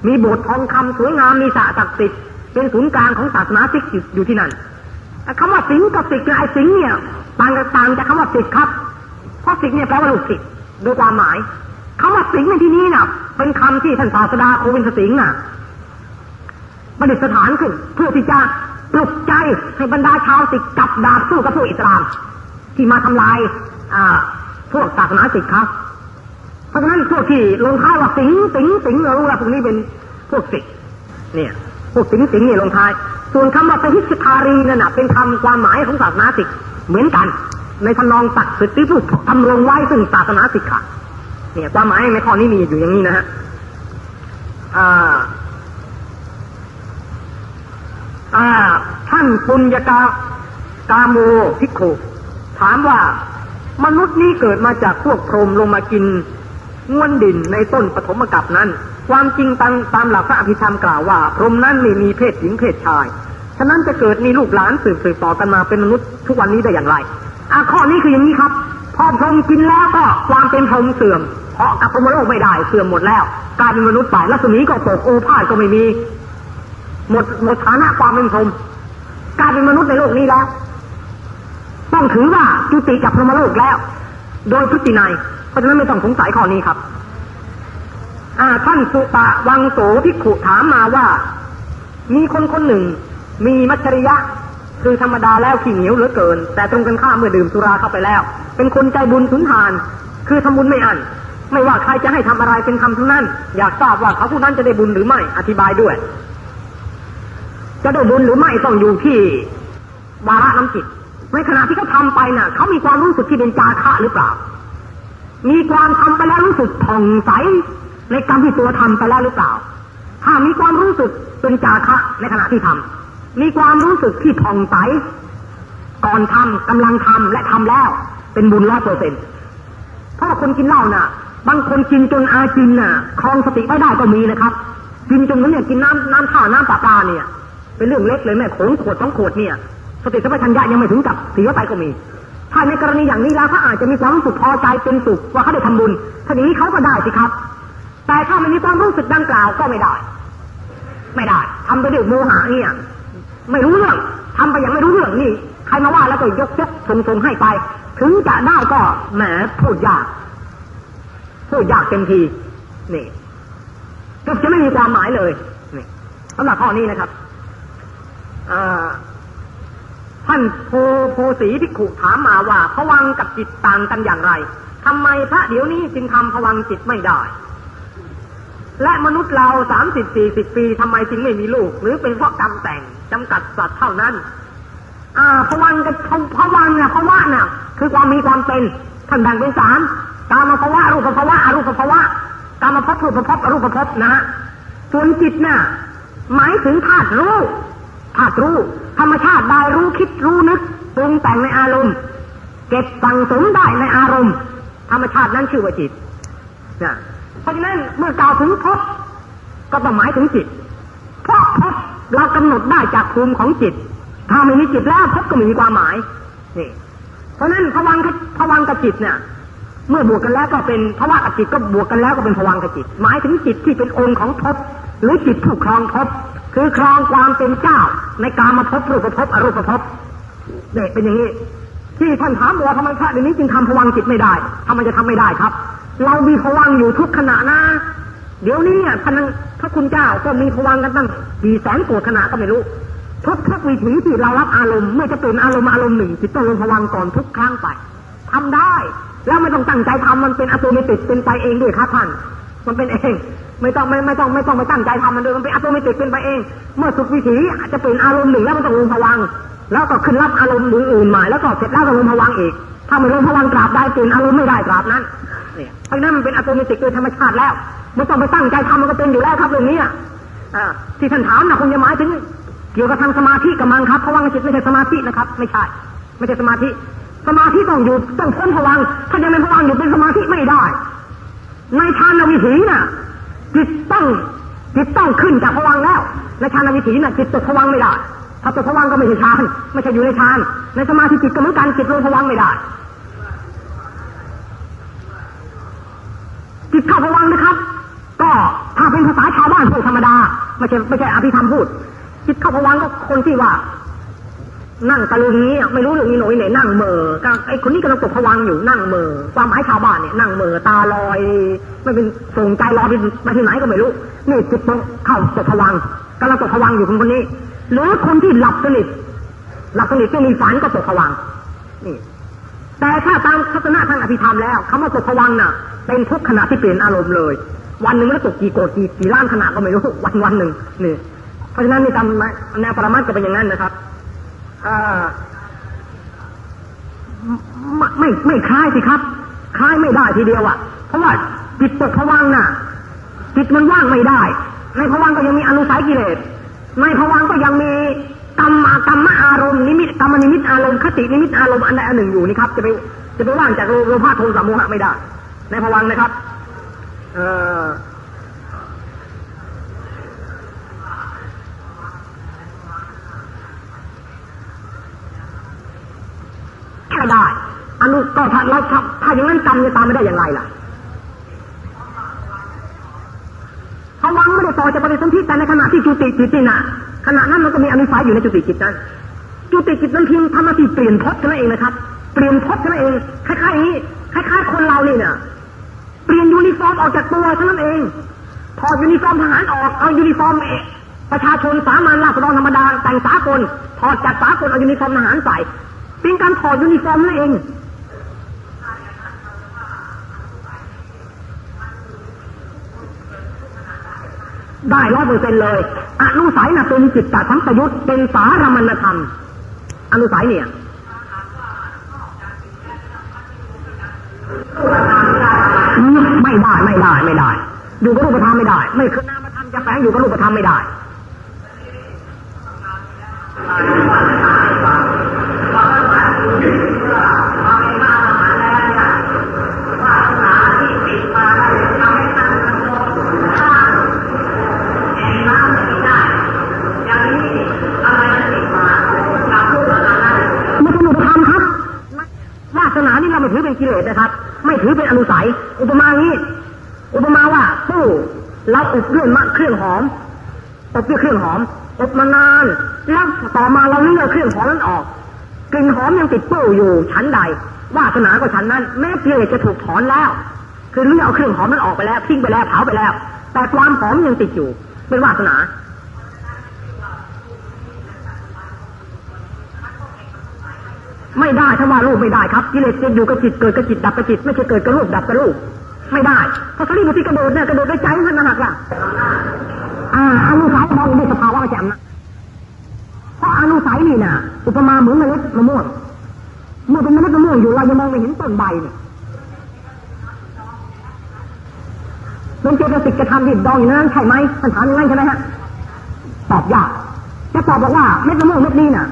มีโบสถ์ทองคำสวยงามมีสระศักดิ์สิทธิ์ เป็นศูนย์กลางของศาสนาซิกข์อยู่ที่นั่นคำว่าสิงห์กับซิกข์ไอ้สิงห์เนี่ยต่างกันต่างจากคำว่าซิกข์ครับ เพราะซิกข์เนี่ยแปลว่าลูกศิษย์โดยความหมายคำว่าสิงห์ในที่นี้น่ะ เป็นคำที่ท่านศาสดาโควินทสิงห์น่ะประดิษฐานขึ้น เพื่อที่จะปลุกใจให้บรรดาชาวซิกข์จับดาบสู้กับพวกอิสลาม ที่มาทำลายพวกศาสนาซิกข์ครับ เพราะฉะนั้นพวกที่ลงท้ายว่าสิงห์สิงห์สิงห์เรารู้ว่าพวกนี้เป็นพวกสิกเนี่ย พวกสิงสิงเนี่ยลงท้าย ส่วนคำว่าปหิสคารีนั่นนะเป็นคำความหมายของศาสนาสิกเหมือนกัน ในทำนองตักสิทธิผู้ทำลงไว้ซึ่งศาสนาสิกขาเนี่ยความหมายในข้อนี้มีอยู่อย่างนี้นะฮะท่านปุญญากากาโมพิกโขถามว่ามนุษย์นี้เกิดมาจากพวกพรหมลงมากินง้วนดินในต้นปฐมกัปนั้น ความจริงตามตามหลักพระอภิธรรมกล่าวว่า พรหมนั้นไม่มีเพศหญิงเพศชาย ฉะนั้นจะเกิดมีลูกหลานสืบสืบต่อกันมาเป็นมนุษย์ทุกวันนี้ได้อย่างไรอะข้อนี้คืออย่างนี้ครับ พอพรหมกินแล้วก็ความเป็นพรหมเสื่อมเพราะกับพรหมโลกไม่ได้เสื่อมหมดแล้วกลายเป็นมนุษย์ไปลักษณะก็ตกโอภาสก็ไม่มี หมดหมดฐานะความเป็นพรหมกลายเป็นมนุษย์ในโลกนี้แล้ว ต้องถือว่าจุติจากพรหมโลกแล้ว โดยพฤตินัยเพราะฉะนั้นไม่ต้องสงสัยข้อนี้ครับ ท่านสุปะวังโสพิขุถามมาว่า มีคนคนหนึ่ง มีมัจฉริยะ คือธรรมดาแล้วขี้เหนียวเหลือเกิน แต่ตรงกันข้ามเมื่อดื่มสุราเข้าไปแล้ว เป็นคนใจบุญสุนทาน คือทำบุญไม่อันไม่ว่าใครจะให้ทำอะไรเป็นทำทั้งนั้น อยากทราบว่าเขาผู้นั้นจะได้บุญหรือไม่อธิบายด้วย จะได้บุญหรือไม่ต้องอยู่ที่วาระน้ำจิตในขณะที่เขาทาไปน่ะเขามีความรู้สึกที่เป็นจาคะหรือเปล่า มีความทำไปแล้วรู้สึกผ่องใส ในกรรมที่ตัวทำไปแล้วหรือเปล่า ถ้ามีความรู้สึกเป็นจาคะในขณะที่ทำมีความรู้สึกที่ผ่องใสก่อนทำกำลังทำและทำแล้ว เป็นบุญร้อยเปอร์เซ็นต์เพราะคนกินเหล้าน่ะ บางคนกินจนอาจินน่ะคลองสติไม่ได้ก็มีนะครับ กินจนนั้นเนี่ยกินน้ำน้ำท่าน้ำปลาปลาเนี่ย เป็นเรื่องเล็กเลยแม่โขงขวดต้องขวดเนี่ย สติสัมปชัญญะยังไม่ถึงกับเสียไปก็มีถ้าในกรณีอย่างนี้แล้วเขาอาจจะมีความรู้สึกพอใจเป็นสุขว่าเขาได้ทำบุญถ้าอย่างนี้เขาก็ได้สิครับ แต่ถ้าไม่มีความรู้สึกดังกล่าวก็ไม่ได้ ไม่ได้ทำไปด้วยโมหะเนี่ย ไม่รู้เรื่องทำไปย่างไม่รู้เรื่องนี่ใครมาว่าแล้วก็ยกยกทรงทรงให้ไป ถึงจะได้ก็แหมพูดยากพูดยากเต็มทีนี่ก็จะไม่มีความหมายเลยนี่สำหรับข้อนี้นะครับท่านโพโพสีพิขุถามมาว่าผวังกับจิตต่างกันอย่างไรทำไมพระเดี๋ยวนี้จึงทำผวังจิตไม่ได้ และมนุษย์เราสามสิบสี่สิบปีทำไมจึงไม่มีลูก หรือเป็นเพราะกรรมแต่งจำกัดสัตว์เท่านั้น อ่าผวังกับผวังเนี่ยผวะเนี่ยคือความมีความเป็นท่านแบ่งเป็นสามกามาภวะรูปภวะอรูปภวะกามาพบรูปภพอรูปภพนะฮะส่วนจิตน่ะหมายถึงธาตุรู้ธาตุรู้ ธรรมชาติได้รู้คิดรู้นึกปรุงแต่งในอารมณ์ เก็บสั่งสมได้ในอารมณ์ ธรรมชาตินั้นชื่อว่าจิตนะ เพราะฉะนั้นเมื่อกล่าวถึงพบก็ต้องหมายถึงจิต เพราะพบเรากำหนดได้จากภูมิของจิต ถ้าไม่มีจิตแล้วพบก็ไม่มีความหมายนี่เพราะนั้นพวังพวังกับจิตเนี่ยเมื่อบวกกันแล้วก็เป็นภาวะกับจิตก็บวกกันแล้วก็เป็นพวังกับจิต หมายถึงจิตที่เป็นองค์ของพบหรือจิตผู้ครองพบคือครองความเป็นเจ้า ในการมาพบรูปภพอรูปภพเด็กเป็นอย่างนี้ที่ท่านถามว่าทำไมพระเดี๋ยวนี้จึงทำพวังจิตไม่ได้ทำไมจะทำไม่ได้ครับ เรามีพวังอยู่ทุกขณะนะ เดี๋ยวนี้เนี่ยท่านพระคุณเจ้าก็มีพวังกันตั้งกี่แสนโกดขณะก็ไม่รู้ทุกทุกวิถีที่เรารับอารมณ์เมื่อจะเป็นอารมณ์อารมณ์หนึ่งจิตต้องลงพวังก่อนทุกครั้งไปทำได้แล้วไม่ต้องตั้งใจทำมันเป็นอัตโนมัติเป็นไปเองด้วยครับท่านมันเป็นเองไม่ต้องไม่ไม่ต้องไม่ต้องไปตั้งใจทำมันเลยมันเป็นอัตโนมัติเป็นไปเอง เมื่อสุดวิถีอาจจะเป็นอารมณ์หนึ่งแล้วมันต้องลงพวัง แล้วก็ขึ้นรับอารมณ์อื่นใหม่แล้วก็เสร็จแล้วก็ลงพวังอีก ถ้าไม่ลงพลังกราบได้เปลี่ยนอารมณ์ไม่ได้กราบนั้น เนี่ยเพราะนั้นมันเป็นอัตโนมัติโดยธรรมชาติแล้วไม่ต้องไปตั้งใจทำมันก็เป็นอยู่แล้วครับเรื่องนี้อที่ท่านถามนะคงจะหมายถึงเกี่ยวกับทางสมาธิกับมังครับเพราะว่าจิตไม่ใช่สมาธินะครับ ไม่ใช่ ไม่ใช่สมาธิ สมาธิต้องอยู่ต้องพ้นพวังถ้ายังไม่พวังอยู่เป็นสมาธิไม่ได้ ในฌานวิถีน่ะจิตต้องจิตต้องขึ้นจากพวังแล้วในฌานวิถีน่ะจิตตกพวังไม่ได้ถ้าตกพวังก็ไม่ใช่ฌานไม่ใช่อยู่ในฌานในสมาธิจิตก็เหมือนกันจิตลงพวังไม่ได้ จิตเข้าพวังนะครับ ก็ถ้าเป็นภาษาชาวบ้านพูดธรรมดาไม่ใช่ไม่ใช่อภิธรรมพูด จิตเข้าพวังก็คนที่ว่า นั่งตะลึงนี้ไม่รู้เรื่องนี้หน่อยเนี่ยนั่งเมอไอ้คนนี้กำลังตกผวังอยู่นั่งเมอความหมายชาวบ้านเนี่ยนั่งเมอตาลอยไม่เป็นส่งใจลอยไปที่ไหนก็ไม่รู้นี่จิตตเข้าตกผวังกำลังตกผวังอยู่คนคนนี้หรือคนที่หลับสนิทหลับสนิทไม่มีฝันก็ตกผวังนี่ แต่ถ้าตามทัศนะทางอภิธรรมแล้วคำว่าตกผวังน่ะ เป็นทุกขณะที่เปลี่ยนอารมณ์เลย วันหนึ่งมันตกกี่โกรธกี่กี่ล้านขณะก็ไม่รู้วันวันหนึ่งนี่ เพราะฉะนั้นนี่ตามแนวปรมัตจะเป็นอย่างนั้นนะครับไม่ไม่ไม่คล้ายสิครับคล้ายไม่ได้ทีเดียวอะ่ะ เพราะว่าจิตตกผวังน่ะจิตมันว่างไม่ได้ ในผวังก็ยังมีอนุสัยกิเลสในผวังก็ยังมี กรรมกรรมอารมณ์นิมิตกรรมนิมิตอารมณ์คตินิมิตอารมณ์อันใดอันหนึ่งอยู่นี่ครับจะไปจะไปว่างจากโลภะโทสะโมหะไม่ได้ ในผวังนะครับ เออก็ได้อนุก็ถ้าเราถ้าอย่างนั้นกรรมจะตามไม่ได้อย่างไรล่ะภวังค์ไม่ได้ต่อจะปฏิสนธิแต่ในขณะที่จุติจิตนี่นะ ขณะนั้นมันก็มีอนุสัยอยู่ในจุติจิตนั้นจุติจิตนั้นเพียงทำหน้าที่เปลี่ยนพจน์นั่นเองนะครับ เปลี่ยนพจน์นั่นเองคล้ายๆอย่างนี้คล้ายๆคนเราเนี่ยเปลี่ยนยูนิฟอร์มออกจากตัวนั้นเองถอดยูนิฟอร์มทหารออกเอายูนิฟอร์มเอกประชาชนสามัญราษฎรธรรมดาแต่งสากลถอดจากสากลเอายูนิฟอร์มทหารใส่เป็นการถอดยูนิฟอร์มนั่นเอง ได้ร้อยเปอร์เซ็นต์เลยอนุสัยนะเป็นจิตตสังประยุทธ์เป็นสารัมมณธรรม อนุสัยเนี่ยไม่ได้ไม่ได้ไม่ได้ อยู่กับรูปธรรมไม่ได้ ไม่คือนามธรรมจะแฝงอยู่กับรูปธรรมไม่ได้ ถือเป็นกิเลสนะครับ ไม่ถือเป็นอนุสัย อุปมางี้ อุปมาว่าตู้เราอบเรื่องมะเครื่องหอมอบด้วยเครื่องหอมอบมานานแล้วต่อมาเราเลือกเครื่องหอมนั้นออกกลิ่นหอมยังติดตู้อยู่ชั้นใดวาสนาก็ชั้นนั้น แม้กิเลสจะถูกถอนแล้ว คือเลือกเอาเครื่องหอมนั้นออกไปแล้วทิ้งไปแล้วเผาไปแล้ว แต่ความหอมยังติดอยู่เป็นวาสนา ไม่ได้ถ้าว่ารูปไม่ได้ครับกิเลสจะอยู่กับจิตเกิดกับจิตดับกับจิต ไม่ใช่เกิดกับรูปดับกับรูปไม่ได้เพราะเขาเรียกที่กระโดดเนี่ยกระโดดด้วยใจมันนะหักล่ะอ่าอนุสัยมองด้วยสภาวะแจ่มนะเพราะอนุสัยนี่น่ะอุปมาเหมือนเมล็ดมะม่วงเมื่อเป็นเมล็ดมะม่วงอยู่เรายังมองไม่เห็นต้นใบเนี่ยเป็นเจตสิกจะทำดิบดองอย่างนั้นใช่ไหมท่านถามอย่างนั้นใช่ไหมฮะตอบยากจะตอบบอกว่าเม็ดมะม่วงเม็ดนี้น่ะ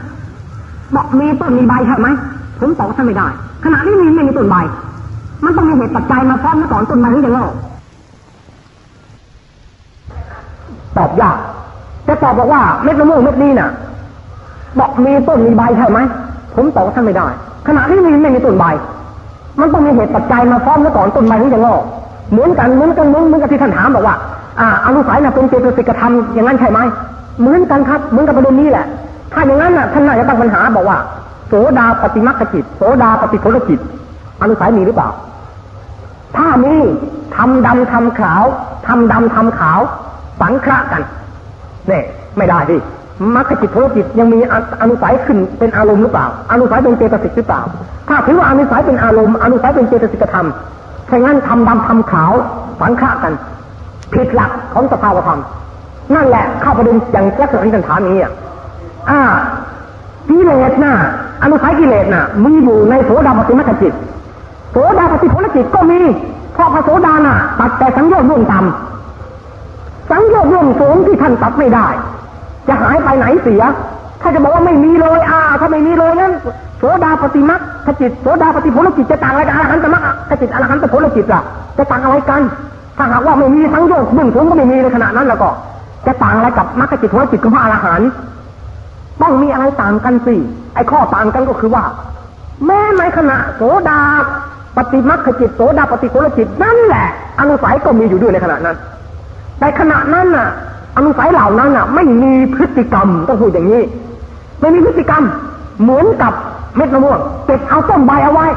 บอกมีต้นมีใบใช่ไหมผมตอบท่านไม่ได้ ขณะที่มีไม่มีต้นใบ มันต้องมีเหตุปัจจัยมาพร้อมมาก่อนต้นใบถึงจะงอกตอบยากจะตอบบอกว่าเม็ดมะม่วงเม็ดนี้น่ะบอกมีต้นมีใบใช่ไหมผมตอบท่านไม่ได้ ขณะที่มีไม่มีต้นใบ มันต้องมีเหตุปัจจัยมาพร้อมมาก่อนต้นใบถึงจะงอกเหมือนกันเหมือนกันเหมือนกับที่ท่านถามบอกว่าอ่าอนุสัยน่ะเป็นเจตสิกธรรมอย่างนั้นใช่ไหมเหมือนกันครับเหมือนกับประเด็นนี้แหละ ถ้าอย่างนั้นน่ะท่านน่าจะตั้งปัญหาบอกว่าโสดาปฏิมัคจิตโสดาปฏิโคลจิตอนุสัยมีหรือเปล่า ถ้ามีทำดำทำขาวทำดำทำขาวสังเคราะกันเนี่ยไม่ได้ดิมัคคจิตโทจิตยังมีอนุสัยขึ้นเป็นอารมณ์หรือเปล่า อนุสัยเป็นเจตสิกหรือเปล่า ถ้าถือว่าอนุสัยเป็นอารมณ์อนุสัยเป็นเจตสิกธรรมถ้างั้นทำดำทำขาวสังเคราะกันผิดหลักของสภาวธรรมนั่นแหละเข้าประเด็นอย่างลักษณะที่ท่านถามนี้อะ อ่ากิเลสน่ะอนุสัยกิเลสน่ะ มีอยู่ในโสดาปฏิมัคจิตโสดาปฏิผลจิตก็มีเพราะพระโสดาน่ะตัดแต่สังโยชน์ร่วงต่ำสังโยชน์ร่วงสูงที่ท่านตัดไม่ได้ จะหายไปไหนเสีย ถ้าจะบอกว่าไม่มีเลยอ่าถ้าไม่มีเลยนั้นโสดาปฏิมัคขจิตโสดาปฏิผลจิตจะต่างอะไรกับอรหันตมัคขจิตอรหันตผลจิตล่ะจะต่างอะไรกัน ถ้าหากว่าไม่มีสังโยชน์เบื้องสูงก็ไม่มีในขณะนั้นแล้วก็ จะต่างอะไรกับมรรคจิตผลจิตของพระอรหันต์ ต้องมีอะไรต่างกันสิ ไอ้ข้อต่างกันก็คือว่า แม้ในขณะโสดาปฏิมัคคจิตโสดาปฏิโคลจิตนั่นแหละ อนุสัยก็มีอยู่ด้วยในขณะนั้นแต่ขณะนั้นน่ะ อนุสัยเหล่านั้นน่ะ ไม่มีพฤติกรรมต้องพูดอย่างนี้ ไม่มีพฤติกรรม เหมือนกับเม็ดมะม่วงเก็บเอาต้นใบเอาไว้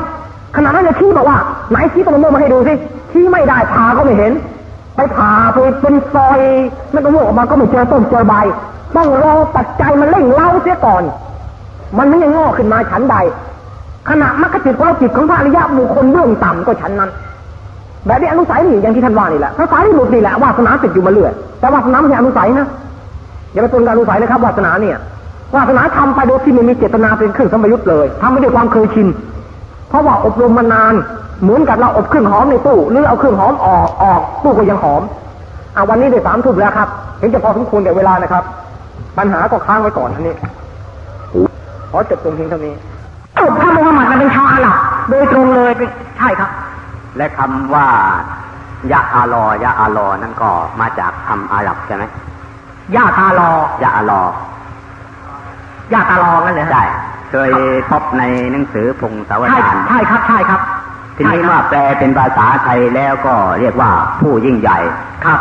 ขณะนั้นจะชี้บอกว่า ไหนชี้ต้นมะม่วงมาให้ดูสิชี้ไม่ได้ผ่าก็ไม่เห็น ไปผ่าไปเป็นซอยเม็ดมะม่วงออกมาก็ไม่เจอต้นเจอใบ ต้องรอปัจจัยมันเร่งเล่าเสียก่อน มันไม่ยังงอกขึ้นมาชั้นใด ขณะมรรคจิตของเราจิตของพระอริยะบุคคลเบื้องต่ำก็ชั้นนั้นแบบนี้อนุสัยนี่อย่างที่ท่านว่านี่แหละพระสายที่หลุดนี่แหละวาสนาติดอยู่มาเรื่อยแต่วาสนาไม่ใช่อนุสัยนะอย่าไปตรงกับอนุสัยนะครับวาสนาเนี่ยวาสนาทำไปโดยที่ไม่มีเจตนาเป็นเครื่องสมยุทธ์เลยทำไม่ด้วยความเคยชินเพราะว่าอบรมมานานเหมือนกับเราอบเครื่องหอมในตู้หรือเอาเครื่องหอมออกออกตู้ก็ยังหอมอ่าวันนี้ได้สามทุ่มแล้วครับเห็นจะพอสมควรแก่เวลานะครับ ปัญหาก็ค้างไว้ก่อนอันนี้ขอจบตรงเพียงเท่านี้พระมุฮัมมัดมันเป็นชาวอาหรับโดยตรงเลยเป็นใช่ครับ และคำว่ายะอาลอยะอาลอนั่นก็มาจากคำอาหรับใช่ไหมย่าตาลอยะอาลอย่าตาลอนั่นเลยใช่เคยพบในหนังสือพงศาวใช่ดารใช่ครับใช่ครับทีนี้ว่าแปลเป็นภาษาไทยแล้วก็เรียกว่าผู้ยิ่งใหญ่ครับ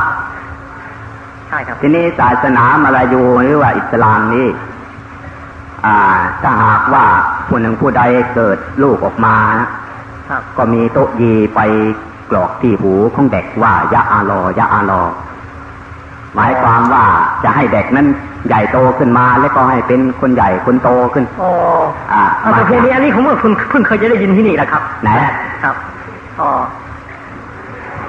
ใช่ครับ ทีนี้ศาสนามาลายูหรือว่าอิสลามนี้อ่าถ้าหากว่าผู้หนึ่งผู้ใดเกิดลูกออกมาครับก็มีโต๊ะยีไปกรอกที่หูของเด็กว่ายะอาลอยะอาลอ หมายความว่าจะให้เด็กนั้นใหญ่โตขึ้นมา แล้วก็ให้เป็นคนใหญ่คนโตขึ้นอ๋ออ่าเอาประเพณีอันนี้ผมเพิ่งเพิ่งเคยจะได้ยินที่นี่แหละครับ ไหนครับอ๋อ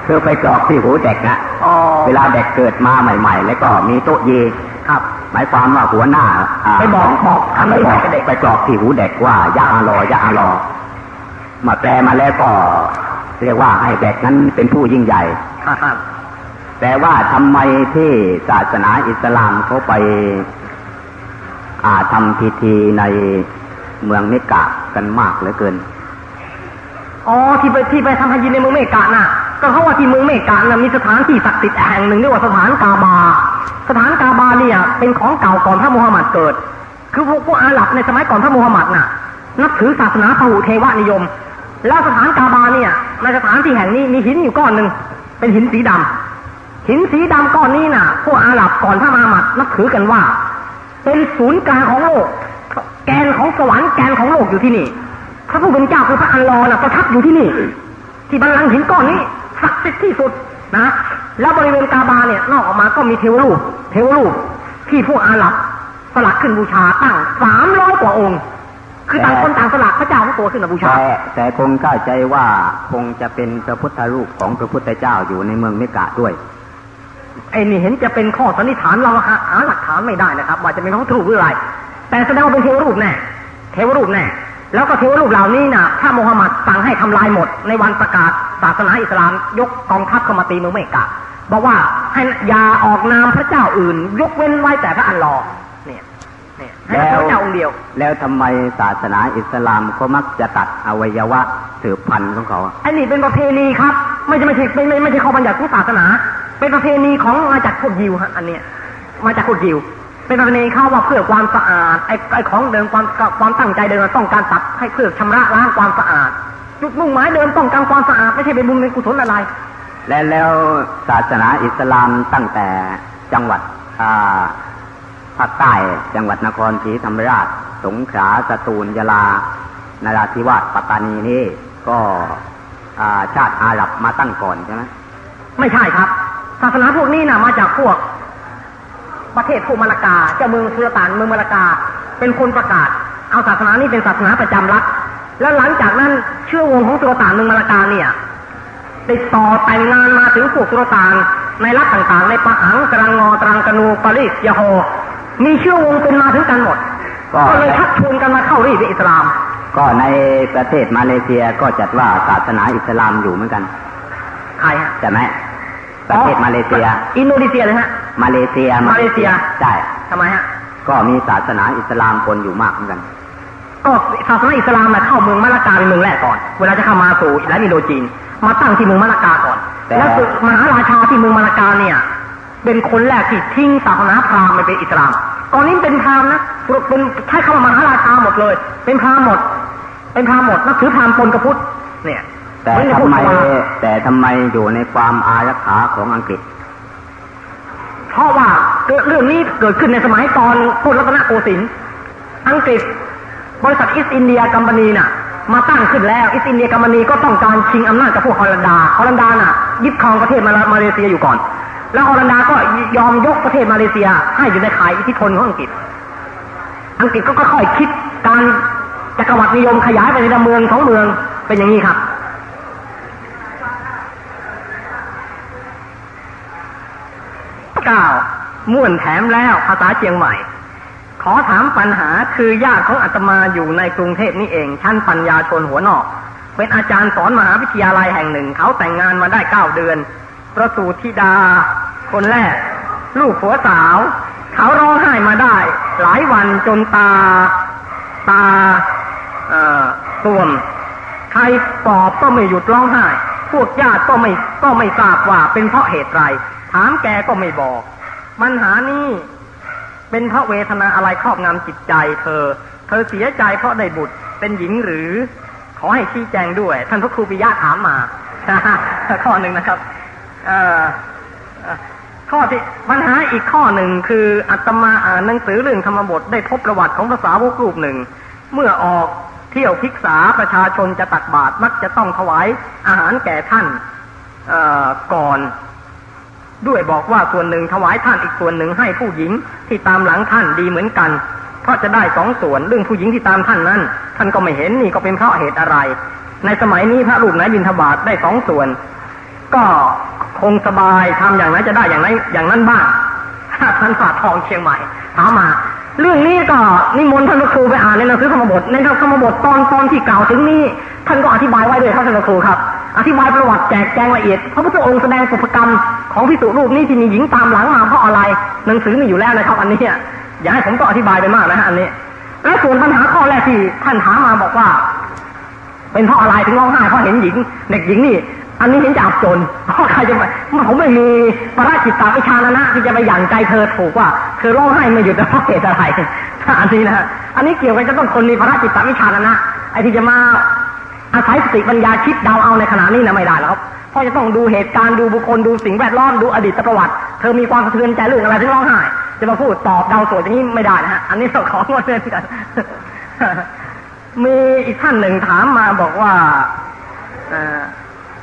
คือไปกรอกที่หูเด็กนะอ๋อเวลาเด็กเกิดมาใหม่ ๆ แล้วก็มีโต๊ะยีครับหมายความว่าหัวหน้าาไปบอกบอกทำไปบอกเด็กไปกรอกที่หูเด็กว่ายะอาลอยะอาลอมาแปลมาแล้วก็ เรียกว่าให้เด็กนั้นเป็นผู้ยิ่งใหญ่ครับครับแต่ว่าทำไมที่ศาสนาอิสลามเขาไปอ่าทำพิธีในเมืองเมกะกันมากเหลือเกิน อ๋อที่ไปที่ไปทำฮัจญ์ในเมืองเมกะน่ะ ก็เพราะว่าที่เมืองเมกะน่ะมีสถานที่ศักดิ์สิทธิ์แห่งหนึ่งเรียกว่าสถานกาบา สถานกาบาเนี่ย เป็นของเก่าก่อนพระมูฮัมหมัดเกิด คือพวกพวกอาหรับในสมัยก่อนพระมูฮัมหมัดน่ะ นับถือศาสนาพหุเทวนิยม แล้วสถานกาบาเนี่ย ในสถานที่แห่งนี้มีหินอยู่ก้อนหนึ่งเป็นหินสีดำหินสีดำก้อนนี้น่ะ พวกอาหรับก่อนพระมูฮัมหมัดนับถือกันว่า เป็นศูนย์กลางของโลก แกนของสวรรค์แกนของโลกอยู่ที่นี่พระผู้เป็นเจ้าคือพระอัลลอฮ์น่ะประทับอยู่ที่นี่ ที่บัลลังก์หินก้อนนี้ ศักดิ์สิทธิ์ที่สุดนะแล้วบริเวณกาบาเนี่ยนอกออกมาก็มีเทวรูป เทวรูปที่พวกอาหรับสลักขึ้นบูชาตั้งสามร้อยกว่าองค์ คือต่างคนต่างสลักพระเจ้าของตัวขึ้นมาบูชา แต่แต่คงเข้าใจว่าคงจะเป็นพระพุทธรูปของพระพุทธเจ้าอยู่ในเมืองเมกะด้วยไอ้นี่เห็นจะเป็นข้อสันนิษฐานเราหาหาหลักฐานไม่ได้นะครับ ว่าจะเป็นของถูกหรืออะไร แต่แสดงว่าเป็นเทวรูปแน่เทวรูปแน่แล้วก็เทวรูปเหล่านี้นะถ้าโมฮัมหมัดสั่งให้ทำลายหมดในวันประกาศ ศาสนาอิสลามยกกองทัพเข้ามาตีเมืองเมกะบอกว่าให้อย่าออกนามพระเจ้าอื่น ยกเว้นไว้แต่พระอัลลอฮ์เนี่ยเนี่ยให้พระเจ้าองค์เดียว แล้วทำไมศาสนาอิสลามเขามักจะตัดอวัยวะสืบพันธุ์ของเขาอะอันนี้เป็นประเพณีครับ ไม่ใช่ไม่ใช่ไม่ไม่ไม่ใช่ข้อบัญญัติของศาสนา เป็นประเพณีของมาจากพวกยิวฮะอันเนี้ยมาจากพวกยิวเป็นประเพณีเข้าว่าเพื่อความสะอาดไอ้ไอ้ของเดิมความความตั้งใจเดิมต้องการตัดให้เพื่อชำระล้างความสะอาด จุดมุ่งหมายเดิมต้องการความสะอาดไม่ใช่เป็นบุญเป็นกุศลอะไร และแล้วศาสนาอิสลามตั้งแต่จังหวัดอ่าภาคใต้จังหวัดนครศรีธรรมราช สงขลาสตูลยะลานราธิวาสปัตตานีนี่ก็อ่าชาติอาหรับมาตั้งก่อนใช่ไหมไม่ใช่ครับ ศาสนาพวกนี้นะมาจากพวก ประเทศพวกมาลากาเจ้าเมืองสุลต่านเมืองมาลากา เป็นคนประกาศ เอาศาสนานี้เป็นศาสนาประจำรัฐ แล้วหลังจากนั้นเชื่อวงของสุลต่านเมืองมาลากาเนี่ยติดต่อแต่งงานมาถึงพวกสุลต่านในรัฐต่างๆ ในปะหังกรังงอตรังกานูปารีสยาโฮ มีเชื่อวงเป็นมาถึงกันหมด ก็เลยชักชวนกันมาเข้ารีดอิสลาม ก็ในประเทศมาเลเซียก็จัดว่าศาสนาอิสลามอยู่เหมือนกันใครฮะใช่ไหมประเทศมาเลเซีย อินโดนีเซียเลยฮะ มาเลเซีย มาเลเซีย ใช่ทำไมฮะ ก็มีศาสนาอิสลามคนอยู่มากเหมือนกัน ก็ศาสนาอิสลามมาเข้าเมืองมะละกาเป็นเมืองแรกก่อน เวลาจะเข้ามาสู่อิสลามอินโดจีน มาตั้งที่เมืองมะละกาก่อน แล้วมหาราชาที่เมืองมะละกาเนี่ย เป็นคนแรกที่ทิ้งศาสนาพราหมณ์ไปเป็นอิสลามตอนนี้เป็นพราหมณ์นะเป็นใช้คำว่ามหาราชาหมดเลย เป็นพราหมณ์หมด เป็นพราหมณ์หมดนักถือพราหมณ์ปนกับพุทธเนี่ยแต่ทำไมแต่ทำไมอยู่ในความอารักขาของอังกฤษ เพราะว่าเรื่องนี้เกิดขึ้นในสมัยตอนยุครัตนโกสินทร์อังกฤษ บริษัท East India Company น่ะ มาตั้งขึ้นแล้ว East India Company ก็ต้องการชิงอำนาจกับพวกฮอลันดาฮอลันดาน่ะยึดครองประเทศมามาเลเซียอยู่ก่อน แล้วฮอลันดาก็ยอมยกประเทศมาเลเซีย ให้อยู่ในข่ายอิทธิพลของอังกฤษ อังกฤษก็ค่อยคิดการจักรวรรดินิยมขยายไปในเมืองสองเมืองเป็นอย่างนี้ครับเก้าม่วนแถมแล้วภาษาเชียงใหม่ ขอถามปัญหาคือญาติของอาตมาอยู่ในกรุงเทพนี่เอง ชั้นปัญญาชนหัวนอก เป็นอาจารย์สอนมหาวิทยาลัยแห่งหนึ่ง เขาแต่งงานมาได้เก้าเดือน ประสูติธิดา คนแรก ลูกผัวสาว เขาร้องไห้มาได้ หลายวันจนตา ตาส่วม ใครปอบก็ไม่หยุดร้องไห้ พวกญาติก็ไม่ก็ไม่ทราบว่าเป็นเพราะเหตุไร ถามแกก็ไม่บอก ปัญหานี้ เป็นเพราะเวทนาอะไรครอบงำจิตใจเธอ เธอเสียใจเพราะได้บุตรเป็นหญิงหรือ ขอให้ชี้แจงด้วย ท่านพระครูปิยะถามมาข้อหนึ่งนะครับข้อที่ปัญหาอีกข้อหนึ่งคืออัตมาอ่านหนังสือเรื่องธรรมบทได้พบประวัติของภาษาวกรูปหนึ่ง เมื่อออกเที่ยวพิกษาประชาชนจะตักบาตรมักจะต้องถวายอาหารแก่ท่านก่อน ด้วยบอกว่าส่วนหนึ่งถวายท่านอีกส่วนหนึ่งให้ผู้หญิงที่ตามหลังท่านดีเหมือนกัน เพราะจะได้สองส่วนเรื่องผู้หญิงที่ตามท่านนั้น ท่านก็ไม่เห็นนี่ก็เป็นเพราะเหตุอะไร ในสมัยนี้พระรูปไหนบินทบาทได้สองส่วน ก็คงสบายทำอย่างนั้นจะได้อย่างนั้นอย่างนั้นบ้างท่านฝาทองเชียงใหม่ถามมา เรื่องนี้ก็นิมนต์ท่านพระครูไปอ่านในหนังสือธรรมบทในธรรมบทตอนตอนที่กล่าวถึงนี้ ท่านก็อธิบายไว้ด้วยครับท่านพระครูครับ อธิบายประวัติแจกแจงละเอียด พระพุทธองค์แสดงสุภกรรมของพิสุรูปนี้ที่มีหญิงตามหลังมาเพราะอะไร หนังสือมีอยู่แล้วนะครับ อันนี้อย่าให้ผมต้องอธิบายไปมากนะฮะอันนี้ และส่วนปัญหาข้อแรกที่ท่านถามมาบอกว่า เป็นเพราะอะไรถึงร้องไห้เพราะเห็นหญิง เด็กหญิงนี่ อันนี้เห็นจะอับจนเพราะใครจะไปผมไม่มีประราจิตตาวิชานะนะที่จะไปหยั่งใจเธอถูกว่าเธอร้องไห้ไม่หยุดเพราะเหตุอะไรอันนี้นะอันนี้เกี่ยวกันจะต้องคนมีพระราจิตตาวิชานนะไอ้ที่จะมา อาศัยสติปัญญาคิดเดาเอาในขณะนี้นะไม่ได้แล้วครับเพราะจะต้องดูเหตุการณ์ดูบุคคลดูสิ่งแวดล้อมดูอดีตประวัติ เธอมีความสะเทือนใจเรื่องอะไรถึงร้องไห้จะมาพูดตอบเดาสวยอย่างนี้ไม่ได้นะฮะอันนี้เราของงดเล่นกันมีอีกท่านหนึ่งถามมาบอกว่าอ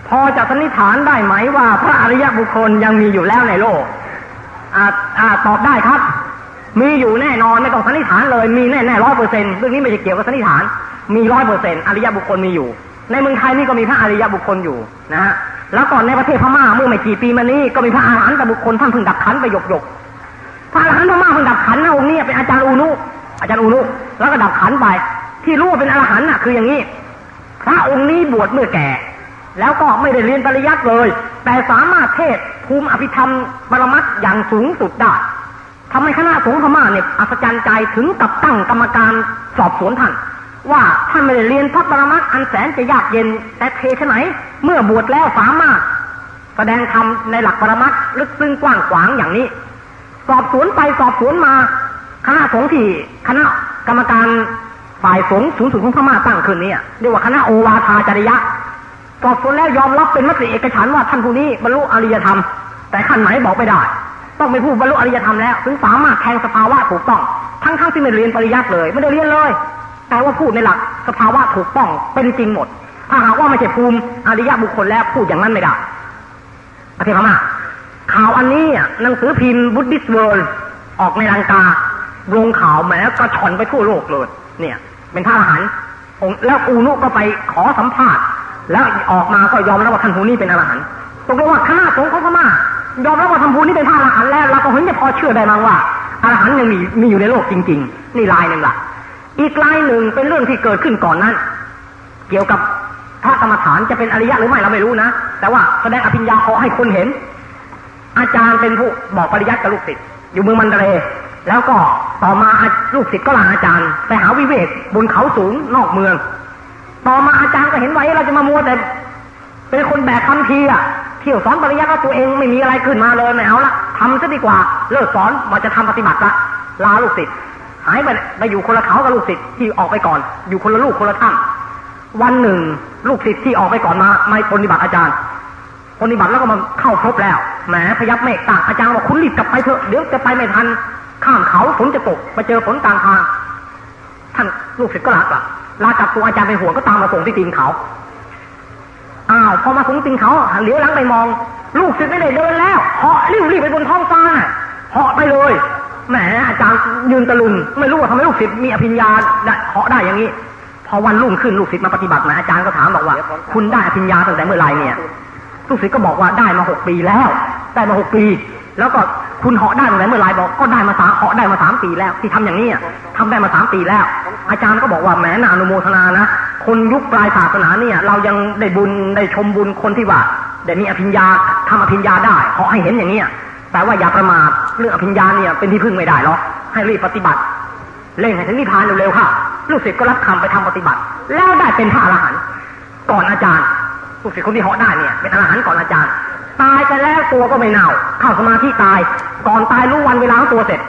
พอจะสันนิษฐานได้ไหมว่า พระอริยบุคคลยังมีอยู่แล้วในโลกอาอาตอบได้ครับ มีอยู่แน่นอนไม่ต้องสันนิษฐานเลย มีแน่แน่ร้อยเปอร์เซ็นต์เรื่องนี้ไม่จะเกี่ยวกับสันนิษฐาน มีร้อยเปอร์เซ็นต์อริยบุคคลมีอยู่ ในเมืองไทยนี่ก็มีพระอริยบุคคลอยู่นะฮะแล้วก่อนในประเทศพม่าเมื่อไม่กี่ปีมานี้ก็มีพระอาหารหันต์บุคคลท่านพิ่งดับขันไปหยกหยกพระอาหารหันต์พม่าพิ่งดับขันนะองค์นี้เป็นอาจารย์อูนุอาจารย์อูนุแล้วก็ดับขันไป ที่รู้ว่าเป็นอรหันต์น่ะคืออย่างนี้พระองค์นี้บวชเมื่อแก่ แล้วก็ไม่ได้เรียนปริยัติเลย แต่สามารถเทศภูมิอภิธรรมบรมัตอย่างสูงสุดได้ทำให้คณะสงฆ์พม่าเนี่ยอัศจรรย์ใจถึงกับตั้งกรรมการสอบสวนท่าน ว่าท่านไม่ได้เรียนพระปรมัตอันแสนจะยากเย็น แต่เทชไหน เมื่อบวชแล้วสามารถ แสดงธรรมในหลักปรมัตลึกซึ้งกว้างขวางอย่างนี้ สอบสวนไปสอบสวนมา คณะสงฆ์ที่คณะกรรมการฝ่ายสงฆ์สูงสุดของพม่าตั้งขึ้นนี้เรียกว่าคณะโอวาทาจริยะสอบสวนแล้วยอมรับเป็นมติเอกฉันว่าท่านผู้นี้บรรลุอริยธรรม แต่ขั้นไหนบอกไม่ได้ ต้องเป็นผู้บรรลุอริยธรรมแล้ว ถึงสามารถแทงสภาวะถูกต้อง ทั้งๆที่ไม่เรียนปริยัติเลย ไม่ได้เรียนเลย แต่ว่าพูดในหลักสภาวะถูกต้องเป็นจริงหมด ถ้าหากว่าไม่ใช่ภูมิอริยบุคคลแล้วพูดอย่างนั้นไม่ได้ประเทศพม่าข่าวอันนี้หนังสือพิมพ์ Buddhist World ออกในลังกาลงข่าวแพร่กระฉ่อนไปทั่วโลกเลยเนี่ย เป็นพระอรหันต์แล้วอูนุก็ไปขอสัมภาษณ์ แล้วออกมาก็ยอมรับว่าท่านผู้นี้เป็นอรหันต์ตกลงว่าคณะสงฆ์ของพม่ายอมรับว่าท่านผู้นี้เป็นพระอรหันต์แล้วเราก็เห็นจะพอเชื่อได้มั้งว่าอรหันต์ยังมีมีอยู่ในโลกจริง ๆ นี่รายหนึ่งละ อีกลายหนึ่งเป็นเรื่องที่เกิดขึ้นก่อนนั้น เกี่ยวกับพระกรรมฐานจะเป็นอริยะหรือไม่เราไม่รู้นะ แต่ว่าแสดงอภิญญาขอให้คนเห็น อาจารย์เป็นผู้บอกปริยัติกับลูกศิษย์อยู่เมืองมันเดเรแล้วก็ต่อมาลูกศิษย์ก็ลาอาจารย์ ไปหาวิเวกบนเขาสูงนอกเมือง ต่อมาอาจารย์ก็เห็นไว้เราจะมามัวแต่เป็นคนแบกคำพีอะเที่ยวสอนปริยัติว่าตัวเองไม่มีอะไรขึ้นมาเลยไม่เอาละทำซะดีกว่าเลิกสอนมาจะทำปฏิบัติละลาลูกศิษย์ หายไปไปอยู่คนละเขากับลูกศิษย์ที่ออกไปก่อน อยู่คนละลูกคนละถ้ำวันหนึ่ง ลูกศิษย์ที่ออกไปก่อนมาไม่ปฏิบัติอาจารย์ปฏิบัติแล้วก็มาเข้าพบแล้วแหมพยับเมฆต่างอาจารย์บอกคุณรีบกลับไปเถอะเดี๋ยวจะไปไม่ทันข้ามเขาฝนจะตกมาเจอฝนกลางทางท่านลูกศิษย์ก็ลากลับลากลับตัวอาจารย์ไปห่วงก็ตามมาส่งที่ตีนเขาอ้าวพอมาถึงตีนเขาเหลียวหลังไปมอง ลูกศิษย์ไม่ได้เดินแล้วเหาะรีบรีบไปบนท้องฟ้าเหาะไปเลย แหมอาจารย์ยืนตะลุนไม่รู้ว่าทำไมลูกศิษย์มีอภิญญาเหาะได้อย่างนี้ พอวันรุ่งขึ้นลูกศิษย์มาปฏิบัติมาอาจารย์ก็ถามบอกว่า คุณได้อภิญญาตั้งแต่เมื่อไรเนี่ย ลูกศิษย์ก็บอกว่าได้มาหกปีแล้ว ได้มาหกปี แล้วก็คุณเหาะได้ตั้งแต่เมื่อไรบอกก็ได้มาสามเหาะได้มาสามปีแล้ว ที่ทำอย่างนี้ทำได้มาสามปีแล้ว อาจารย์ก็บอกว่าแหมนาอนุโมทนานะคนยุคปลายศาสนาเนี่ย เรายังได้บุญได้ชมบุญคนที่ว่าได้มีอภิญญาทำอภิญญาได้เหาะให้เห็นอย่างนี้แต่ว่าอย่าประมาท เรื่องอภิญญาเนี่ยเป็นที่พึ่งไม่ได้หรอกให้รีบปฏิบัติเร่งให้ถึงนิพพานเร็วๆค่ะลูกศิษย์ก็รับคำไปทำปฏิบัติ แล้วได้เป็นพระอรหันต์ก่อนอาจารย์ลูกศิษย์คนที่เหาะได้เนี่ยเป็นอรหันต์ก่อนอาจารย์ ตายไปแล้วตัวก็ไม่เน่า เข้าสมาธิตาย ก่อนตายรู้วันเวลาของตัวเสร็จ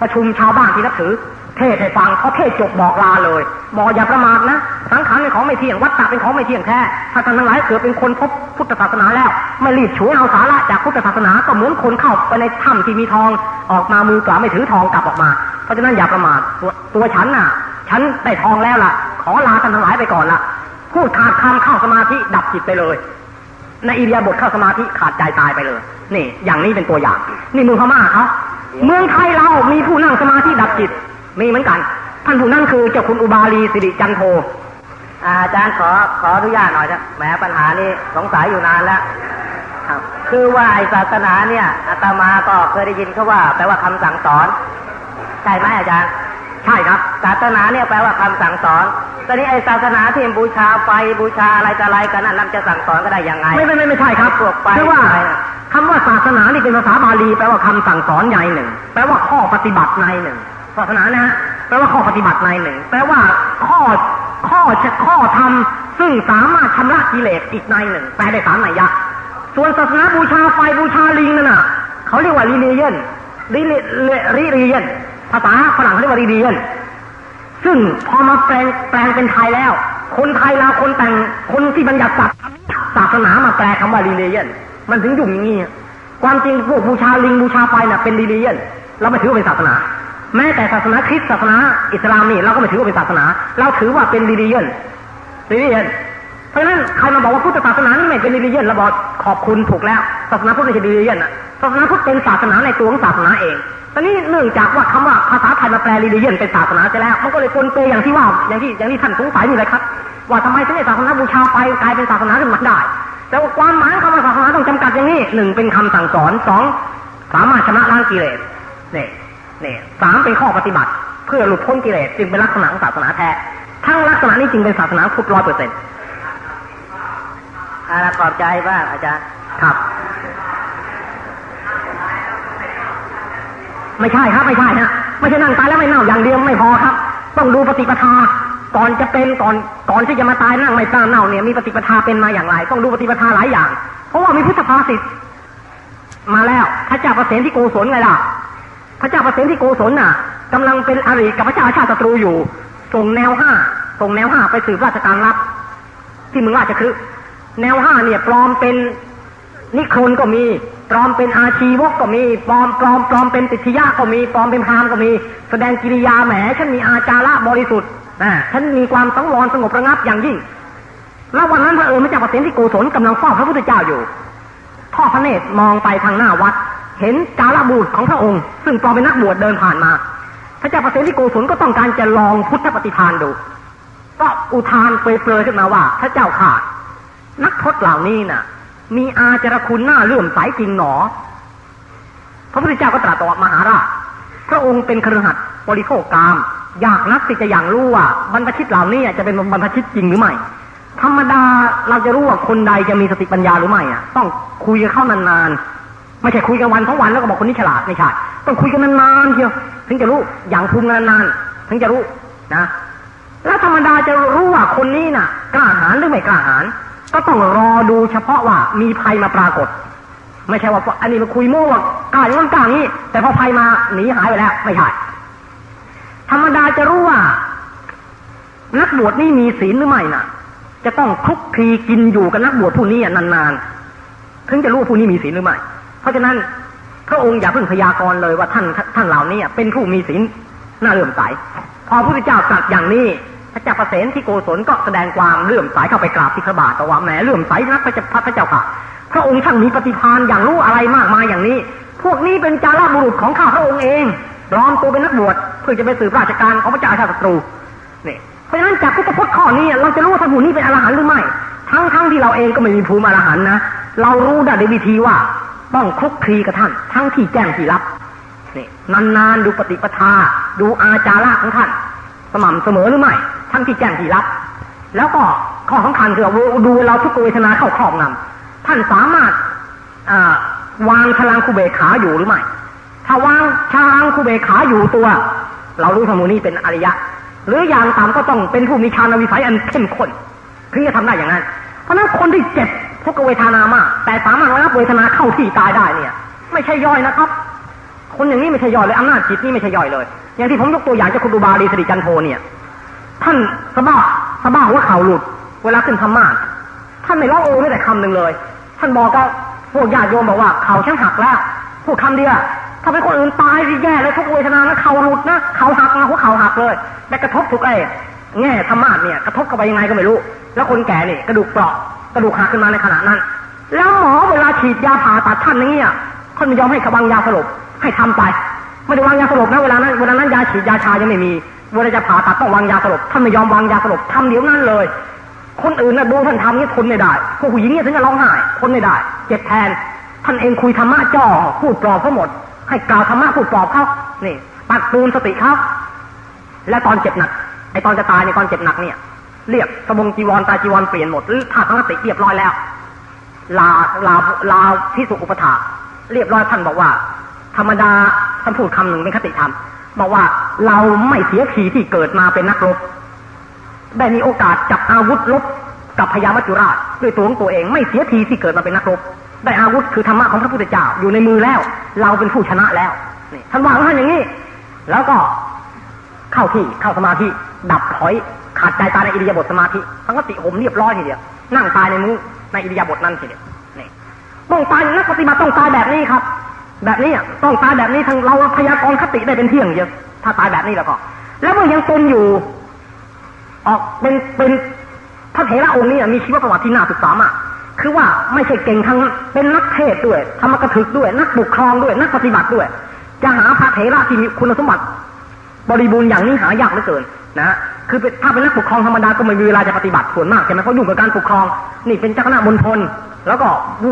ประชุมชาวบ้านที่นับถือ เทศให้ฟังเขาเทศจบบอกลาเลยบอกอย่าประมาทนะสังขารเป็นของไม่เที่ยงวัฏฏะเป็นของไม่เที่ยงแท้ถ้าท่านทั้งหลายเกิดเป็นคนพบพุทธศาสนาแล้วไม่รีบฉวยเอาสาระจากพุทธศาสนาก็เหมือนคนเข้าไปในถ้ำที่มีทองออกมามือกล่าไม่ถือทองกลับออกมา เพราะฉะนั้นอย่าประมาทตัวตัวฉันน่ะ ฉันได้ทองแล้วล่ะ ขอลาท่านทั้งหลายไปก่อนละพูดขาดคำเข้าสมาธิดับจิตไปเลยในอิเดียบทเข้าสมาธิขาดใจตายไปเลย นี่ อย่างนี้เป็นตัวอย่าง นี่เมืองพม่าเขาเมืองไทยเรามีผู้นั่งสมาธิดับจิต มีเหมือนกัน ท่านผู้นั่งคือเจ้าคุณอุบาลีสิริจันโทอาจารย์ขอขออนุญาตหน่อยนะแหมปัญหานี้สงสัยอยู่นานแล้วครับคือว่าไอศาสนาเนี่ยอาตมาก็เคยได้ยินเขาว่าแปลว่าคำสั่งสอนใช่ไหมอาจารย์ ใช่ครับ ศาสนาเนี่ยแปลว่าคำสั่งสอนตอนนี้ไอศาสนาที่บูชาไฟบูชาอะไรจะอะไรกันนั่นจะสั่งสอนก็ได้ยังไง ไม่ไม่ไม่ไม่ใช่ครับพวกไปคือว่าคำว่าศาสนานี่เป็นภาษาบาลีแปลว่าคำสั่งสอนในหนึ่งแปลว่าข้อปฏิบัติในหนึ่ง ศาสนานะฮะแปลว่าข้อปฏิบัติในหนึ่งแปลว่าข้อข้อข้อธรรมซึ่งสามารถชำระกิเลสอีกในหนึ่งแปลได้สามนัยยะ ส่วนศาสนาบูชาไฟบูชาลิงนั่นน่ะเขาเรียกว่ารีเลียนรีเลียนภาษาฝรั่งเขาเรียกว่ารีเลียนซึ่งพอมาแปลงแปลงเป็นไทยแล้ว คนไทยเราคนแต่งคนที่บัญญัติศัพท์ศาสนามาแปลคำว่า religion มันถึงยุ่งอย่างนี้ความจริงพวกบูชาลิงบูชาไฟน่ะเป็น religion เราไม่ถือว่าเป็นศาสนา แม้แต่ศาสนาคริสต์ศาสนาอิสลามนี่เราก็ไม่ถือว่าเป็นศาสนา เราถือว่าเป็น religion religion เพราะฉะนั้นใครมาบอกว่าพุทธศาสนาไม่เป็น religion เราบอกขอบคุณถูกแล้วศาสนาพุทธไม่ใช่ religion อะศาสนาพุทธเป็นศาสนาในตัวของศาสนาเองตอนนี้เนื่องจากว่าคำว่าภาษาไทยมาแปลรีเลียนเป็นศาสนาไปแล้ว มันก็เลยปนเปอย่างที่ว่าอย่างที่อย่างที่ท่านสงสัยนี่เลยครับ ว่าทำไมถึงไอ้ศาสนาบูชาไปกลายเป็นศาสนาขึ้นมาได้แต่ความหมายคำว่าศาสนาต้องจำกัดอย่างนี้หนึ่งเป็นคำสั่งสอนสองสามารถชำระล้างกิเลสเนี่ย เนี่ยสามเป็นข้อปฏิบัติ เพื่อหลุดพ้นกิเลสจึงเป็นลักษณะของศาสนาแท้ทั้งลักษณะนี้จึงเป็นศาสนาพุทธร้อยเปอร์เซ็นต์อาขอบใจบ้างอาจารย์ ครับ ไม่ใช่ครับไม่ใช่ฮะไม่ใช่นั่งตายแล้วไม่เน่าอย่างเดียวไม่พอครับ ต้องดูปฏิปทาก่อนจะเป็นก่อนก่อนที่จะมาตายนั่งไม่ตาเน่าเนี่ยมีปฏิปทาเป็นมาอย่างไร ต้องดูปฏิปทาหลายอย่าง เพราะว่ามีพุทธภาษิตมาแล้วพระเจ้าประเสนที่โกศลไงล่ะ พระเจ้าประเสนที่โกศลน่ะกำลังเป็นอริกับพระเจ้าชาติศัตรูอยู่ ส่งแนวห้าส่งแนวห้าไปสืบราชการลับ ที่เมืองราชคฤห์แนวห้าเนี่ย ปลอมเป็นนิครนก็มี ปลอมเป็นอาชีวกก็มีปลอมปลอมปลอมเป็นติทยะก็มีปลอมเป็นพรามก็มี แสดงกิริยาแหมฉันมีอาจาระบริสุทธิ์นะฉันมีความสังวรสงบระงับอย่างยิ่งแล้ววันนั้นพระเอิญพระเจ้าประสิทธิโกศลกำลังเฝ้าพระพุทธเจ้าอยู่ทอดพระเนตรมองไปทางหน้าวัด เห็นกาลบุตรของพระองค์ ซึ่งปลอมเป็นนักบวชเดินผ่านมา พระเจ้าประสิทธิโกศลก็ต้องการจะลองพุทธปฏิภาณดู ก็อุทานเปรยๆขึ้นมาว่า พระเจ้าข่านักพจน์เหล่านี้น่ะ มีอาจารคุณหน้าเลื่อมใสจริงหนอ พระพุทธเจ้าก็ตรัสต่อมหาราชพระองค์เป็นครหัสบริโภคกาม อยากนักที่จะอย่างรู้ว่าบรรพชิตเหล่านี้จะเป็นบรรพชิตจริงหรือไม่ธรรมดาเราจะรู้ว่าคนใดจะมีสติปัญญาหรือไม่อะ ต้องคุยกันเข้านานๆ ไม่ใช่คุยกันวันทั้งวันแล้วก็บอกคนนี้ฉลาดไม่ใช่ต้องคุยกันนานๆเชียวถึงจะรู้อย่างภูมินานๆถึงจะรู้นะ แล้วธรรมดาจะรู้ว่าคนนี้น่ะ กล้าหาญหรือไม่กล้าหาญก็ต้องรอดูเฉพาะว่ามีภัยมาปรากฏ ไม่ใช่ว่าอันนี้มาคุยโม้ว่ากล้าอย่างนั้นกล้างี้ แต่พอภัยมาหนีหายไปแล้วไม่ใช่ธรรมดาจะรู้ว่านักบวชนี่มีศีลหรือไม่น่ะ จะต้องคลุกคลีกินอยู่กับนักบวชผู้นี้นานๆถึงจะรู้ว่าผู้นี้มีศีลหรือไม่ เพราะฉะนั้นพระองค์อย่าเพิ่งพยากรณ์เลยว่าท่านท่านเหล่านี้เป็นผู้มีศีลน่าเลื่อมใส พอพระพุทธเจ้าตรัสอย่างนี้พระเจ้าประเสนที่โกศลก็แสดงความเลื่อมใสเข้าไปกราบที่พระบาทแต่ว่าแหมเลื่อมใสนักพระเจ้าพระเจ้าค่ะ พระองค์ช่างมีปฏิภาณอย่างรู้อะไรมากมายอย่างนี้ พวกนี้เป็นจาราบุรุษของข้าพระองค์เองปลอมตัวเป็นนักบวชเพื่อจะไปสืบราชการของพระเจ้าชาติศัตรูนี่เพราะฉะนั้นจากพุทธพจน์ข้อนี้เราจะรู้ว่าท่านผู้นี้เป็นอรหันต์หรือไม่ ทั้งทั้งที่เราเองก็ไม่มีภูมิอรหันต์นะเรารู้ได้ในวิธีว่า ต้องคลุกคลีกับท่าน ทั้งที่แจ้งที่รับนี่นานๆดูปฏิปทา ดูอาจาระของท่าน สม่ำเสมอหรือไม่ ทั้งที่แจ้งที่รับ แล้วก็ข้อสำคัญคือดูเราทุกเวทนาเข้าครอบงำท่านสามารถวางพลังคูเบขาอยู่หรือไม่ถ้าวางชางคูเบขาอยู่ตัว เรารู้สมุนี้เป็นอริยะ หรืออย่างต่ำก็ต้องเป็นผู้มีฌานวิสัยอันเข้มข้นถึงจะทำได้อย่างนั้น เพราะนั้นคนที่เจ็บ ทุกเวทนามาก แต่สามารถรับเวทนาเข้าที่ตายได้เนี่ย ไม่ใช่ย่อยนะครับ คนอย่างนี้ไม่ใช่ย่อยเลยอำนาจจิตนี่ไม่ใช่ย่อยเลย อย่างที่ผมยกตัวอย่างจากคุณดูบาลีสติจันโทเนี่ย ท่านสบ้าสบ้าว่าเข่าหลุด เวลาขึ้นธรรมะท่านไม่ร้องโอ้ไม่แต่คำหนึ่งเลย ท่านบอกกับพวกญาติโยมบอกว่าเข่าฉันหักแล้วพูดคำเดียวถ้าเป็นคนอื่นตายสิแย่เลยทุกเวทนานะเข่าหลุดนะเข่าหักนะหัวเข่าหักเลยแต่กระทบทุกไอ้แง่ธรรมะเนี่ยกระทบเข้าไปยังไงก็ไม่รู้ แล้วคนแก่นี่กระดูกเปราะ กระดูกหักขึ้นมาในขณะนั้น แล้วหมอเวลาฉีดยาผ่าตัดท่านนี้อะคนไม่ยอมให้ขบังยาสลบให้ทำไป ไม่ได้วางยาสลบนะเวลานั้นเวลานั้นยาฉีดยาชายังไม่มีเวลาจะผ่าตัดต้องวางยาสลบท่านไม่ยอมวางยาสลบทำเดี๋ยวนั้นเลย คนอื่นน่ะดูท่านทำนี่ทนไม่ได้พวกผู้หญิงเนี่ยถึงจะร้องไห้ทนไม่ได้ เจ็บแทน ท่านเองคุยธรรมะจ่อพูดปลอบเขาหมด ให้กล่าวธรรมะพูดปลอบเขานี่ปัดปูนสติเขาและตอนเจ็บหนักไอตอนจะตายในตอนเจ็บหนักเนี่ย เรียกสบงจีวรตาจีวรเปลี่ยนหมดหรือถาดทั้งสติเรียบร้อยแล้ว ลาลาลาที่สุอุปถาเรียบร้อยท่านบอกว่า ธรรมดาท่านพูดคำหนึ่งเป็นคติธรรมบอกว่าเราไม่เสียทีที่เกิดมาเป็นนักรบได้มีโอกาสจับอาวุธลบกับพญามัจจุราชด้วยตัวของตัวเองไม่เสียทีที่เกิดมาเป็นนักรบได้อาวุธคือธรรมะของพระพุทธเจ้าอยู่ในมือแล้ว เราเป็นผู้ชนะแล้วนี่ท่านว่างท่านอย่างนี้ แล้วก็เข้าที่เข้าสมาธิดับถอย ขาดใจตายในอิริยาบถสมาธิทั้งกติผมเรียบร้อยทีเดียวนั่งตายในมือในอิริยาบถนั้นทีเดียวนี่ต้องตายนักปฏิบัติต้องตายแบบนี้ครับ แบบนี้ต้องตายแบบนี้ทั้งเราพยากรณ์คติได้เป็นเที่ยงเยอะถ้าตายแบบนี้แล้วก็ แล้วเมื่อยังตนอยู่ ออกเป็นเป็นพระเถระองค์นี้มีชีวประวัติที่น่าศึกษามากคือว่าไม่ใช่เก่งทั้งเป็นนักเทศด้วยธรรมกถึกด้วย นักปกครองด้วย นักปฏิบัติด้วย จะหาพระเถระที่มีคุณสมบัติ บริบูรณ์อย่างนี้หายากเหลือเกินนะ คือถ้าเป็นนักปกครองธรรมดาก็ไม่มีเวลาจะปฏิบัติส่วนมากใช่ไหมเขายุ่งกับการปกครอง นี่เป็นเจ้าคณะมณฑลแล้วก็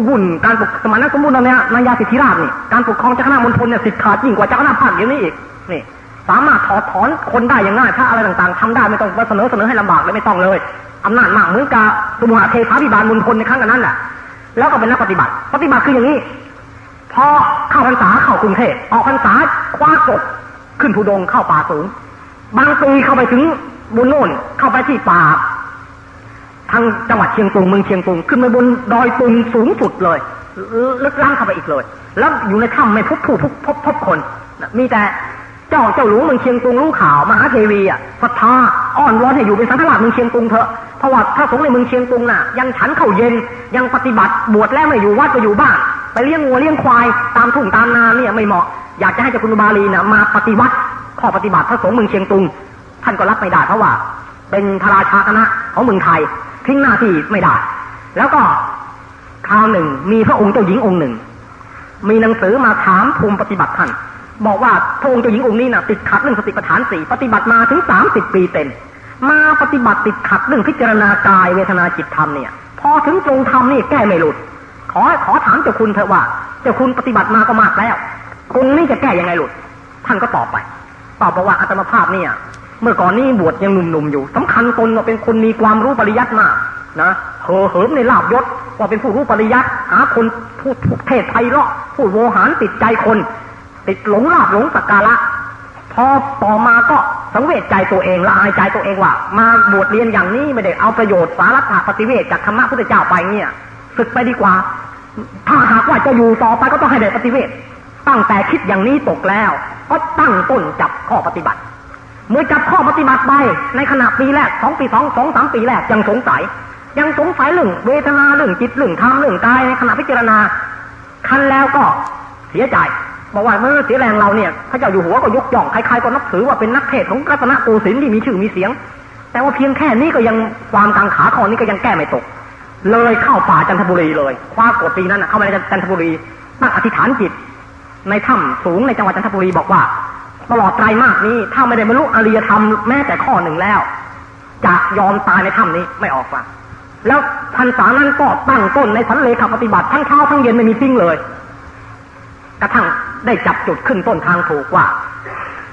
วุ่นการปกสมัยนั้นสมบูรณ์ตอนนี้นายาสิทธิราชนี่การปกครองเจ้าคณะมณฑลเนี่ยสิทธิ์ขาดยิ่งกว่าเจ้าคณะภาคเดี๋ยวนี้อีกนี่สามารถถอดถอนคนได้อย่างง่ายถ้าอะไรต่างๆทำได้ไม่ต้องเสนอเสนอให้ลำบากเลยไม่ต้องเลยอำนาจมากเหมือนกับสมุหเทพาพิบาลมณฑลในครั้งนั้นแหละแล้วก็เป็นนักปฏิบัติ ปฏิบัติคืออย่างนี้พอเข้าพรรษาเข้ากรุงเทพออกพรรษาคว้ากบขึ้นภูดงเข้าป่าสูง บางปีเข้าไปถึง บนโน่นเข้าไปที่ป่าทางจังหวัดเชียงตุงเมืองเชียงตุงขึ้นไปบนดอยตุงสูงสุดเลยลึกล้ำเข้าไปอีกเลย แล้วอยู่ในถ้ำไม่พบผู้พบพบพบคน มีแต่เจ้าเจ้าหลวงเมืองเชียงตุงรู้ข่าวมหาเทวีอะศรัทธาอ้อนวอนให้อยู่เป็นสันทราชเมืองเชียงตุงเถอะเพราะว่าพระสงฆ์ในเมืองเชียงตุงน่ะ ยังฉันเข้าเย็นยังปฏิบัติบวชแล้วไม่อยู่วัดก็อยู่บ้านไปเลี้ยงงัวเลี้ยงควายตามทุ่งตามนาเนี่ยไม่เหมาะ อยากจะให้เจ้าคุณบาลีน่ะมาปฏิวัติข้อปฏิบัติพระสงฆ์เมืองเชียงตุง ท่านก็รับไม่ได้เพราะว่า เป็นพระราชาคณะของเมืองไทยทิ้งหน้าที่ไม่ได้ แล้วก็คราวหนึ่งมีพระองค์เจ้าหญิงองค์หนึ่ง มีหนังสือมาถามภูมิปฏิบัติท่านบอกว่าพระองค์เจ้าหญิงองค์นี้นะ่ะติดขัดเรื่องสติปัฏฐานสี่ปฏิบัติมาถึงสามสิบปีเต็ม มาปฏิบัติติดขัดเรื่องพิจารณากายเวทนาจิตธรรมเนี่ย พอถึงตรงธรรมนี่แก้ไม่หลุด ขอขอถามเจ้าคุณเถอะว่า เจ้าคุณปฏิบัติมาก็มากแล้ว คุณนี่จะแก้ยังไงหลุด ท่านก็ตอบไป ตอบบอกว่าอัตมภาพเนี่ย เมื่อก่อนนี้บวชยังหนุ่มๆอยู่สำคัญตนว่าเป็นคนมีความรู้ปริยัติมากนะเห่อเหิมในลาบยศว่าเป็นผู้รู้ปริยัติหาคนพูดเทศไพเราะพูดโวหารติดใจคน ติดหลงลาบหลงสักการะพอต่อมาก็สังเวชใจตัวเองละอายใจตัวเองว่า มาบวชเรียนอย่างนี้ไม่ได้เอาประโยชน์สาระปฏิเวทจากธรรมะพุทธเจ้าไปเนี่ยศึกไปดีกว่า ถ้าหากว่าจะอยู่ต่อไปก็ต้องให้ได้ปฏิเวทตั้งแต่คิดอย่างนี้ตกแล้ว ก็ตั้งต้นจับข้อปฏิบัติ เมื่อจับข้อปฏิบัติไปในขณะปีแรกสองปีสองสองสามปีแรกยังสงสัย ยังสงสัยเรื่องเวทนาเรื่องจิตเรื่องธรรมเรื่องกายในขณะพิจารณาคันแล้วก็เสียใจบอกว่าเมื่อเสียแรงเราเนี่ยพระเจ้าอยู่หัวก็ยกย่องใครๆก็นับถือว่าเป็นนักเทศของรัตนโกสินทร์ที่มีชื่อมีเสียง แต่ว่าเพียงแค่นี้ก็ยังความกังขาคอนี้ก็ยังแก้ไม่ตก เลยเข้าป่าจันทบุรีเลยคว้ากดปีนั้นเข้ามาในจันทบุรีตั้งอธิษฐานจิต ในถ้ำสูงในจังหวัดจันทบุรีบอกว่า ตลอดไตรมาสนี้ ถ้าไม่ได้บรรลุอริยธรรมแม้แต่ข้อหนึ่งแล้ว จะยอมตายในถ้ำนี้ไม่ออกมาแล้วพรรษานั้นก็ตั้งต้นในสันเลขาปฏิบัติทั้งเช้าทั้งเย็นไม่มีทิ้งเลย กระทั่งได้จับจุดขึ้นต้นทางถูกว่า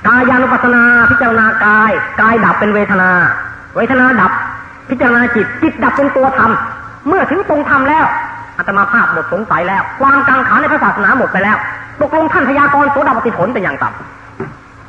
กายานุปัสนาพิจารณากาย กายดับเป็นเวทนา เวทนาดับ พิจารณาจิตจิตดับเป็นตัวธรรม เมื่อถึงตรงธรรมแล้วอาตมาภาพหมดสงสัยแล้ว ความกังขาในพระศาสนาหมดไปแล้ว ตกลงท่านพยากรณ์โสดาปฏิผลเป็นอย่างต่ำ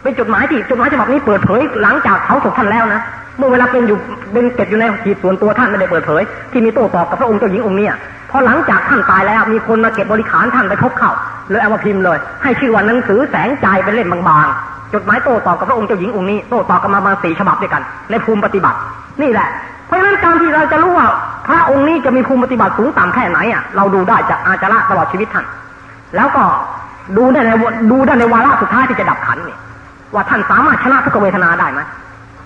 เป็นจดหมายที่จดหมายฉบับนี้เปิดเผยหลังจากเขาศพท่านแล้วนะเมื่อเวลาเป็นอยู่เป็นเก็บอยู่ในขีดส่วนตัวท่านไม่ได้เปิดเผย ที่มีโต้ตอบกับพระองค์เจ้าหญิงองค์นี้พอหลังจากท่านตายแล้วมีคนมาเก็บบริขารท่านไปพบเข้าเลยเอามาพิมพ์เลย ให้ชื่อว่าหนังสือแสงใจเป็นเล่มบางๆจดหมายโต้ตอบกับพระองค์เจ้าหญิงองค์นี้โต้ตอบกันมาประมาณสี่ฉบับด้วยกัน ในภูมิปฏิบัติ นี่แหละเพราะฉะนั้นการที่เราจะรู้ว่าพระองค์นี้จะมีภูมิปฏิบัติสูงต่ำแค่ไหนอะเราดูได้จากอาจาระตลอดชีวิตท่านแล้วก็ดูได้ในดูได้ในวาระสุดท้ายที่จะดับขันเนี่ย ว่าท่านสามารถชนะทุกเวทนาได้ไหม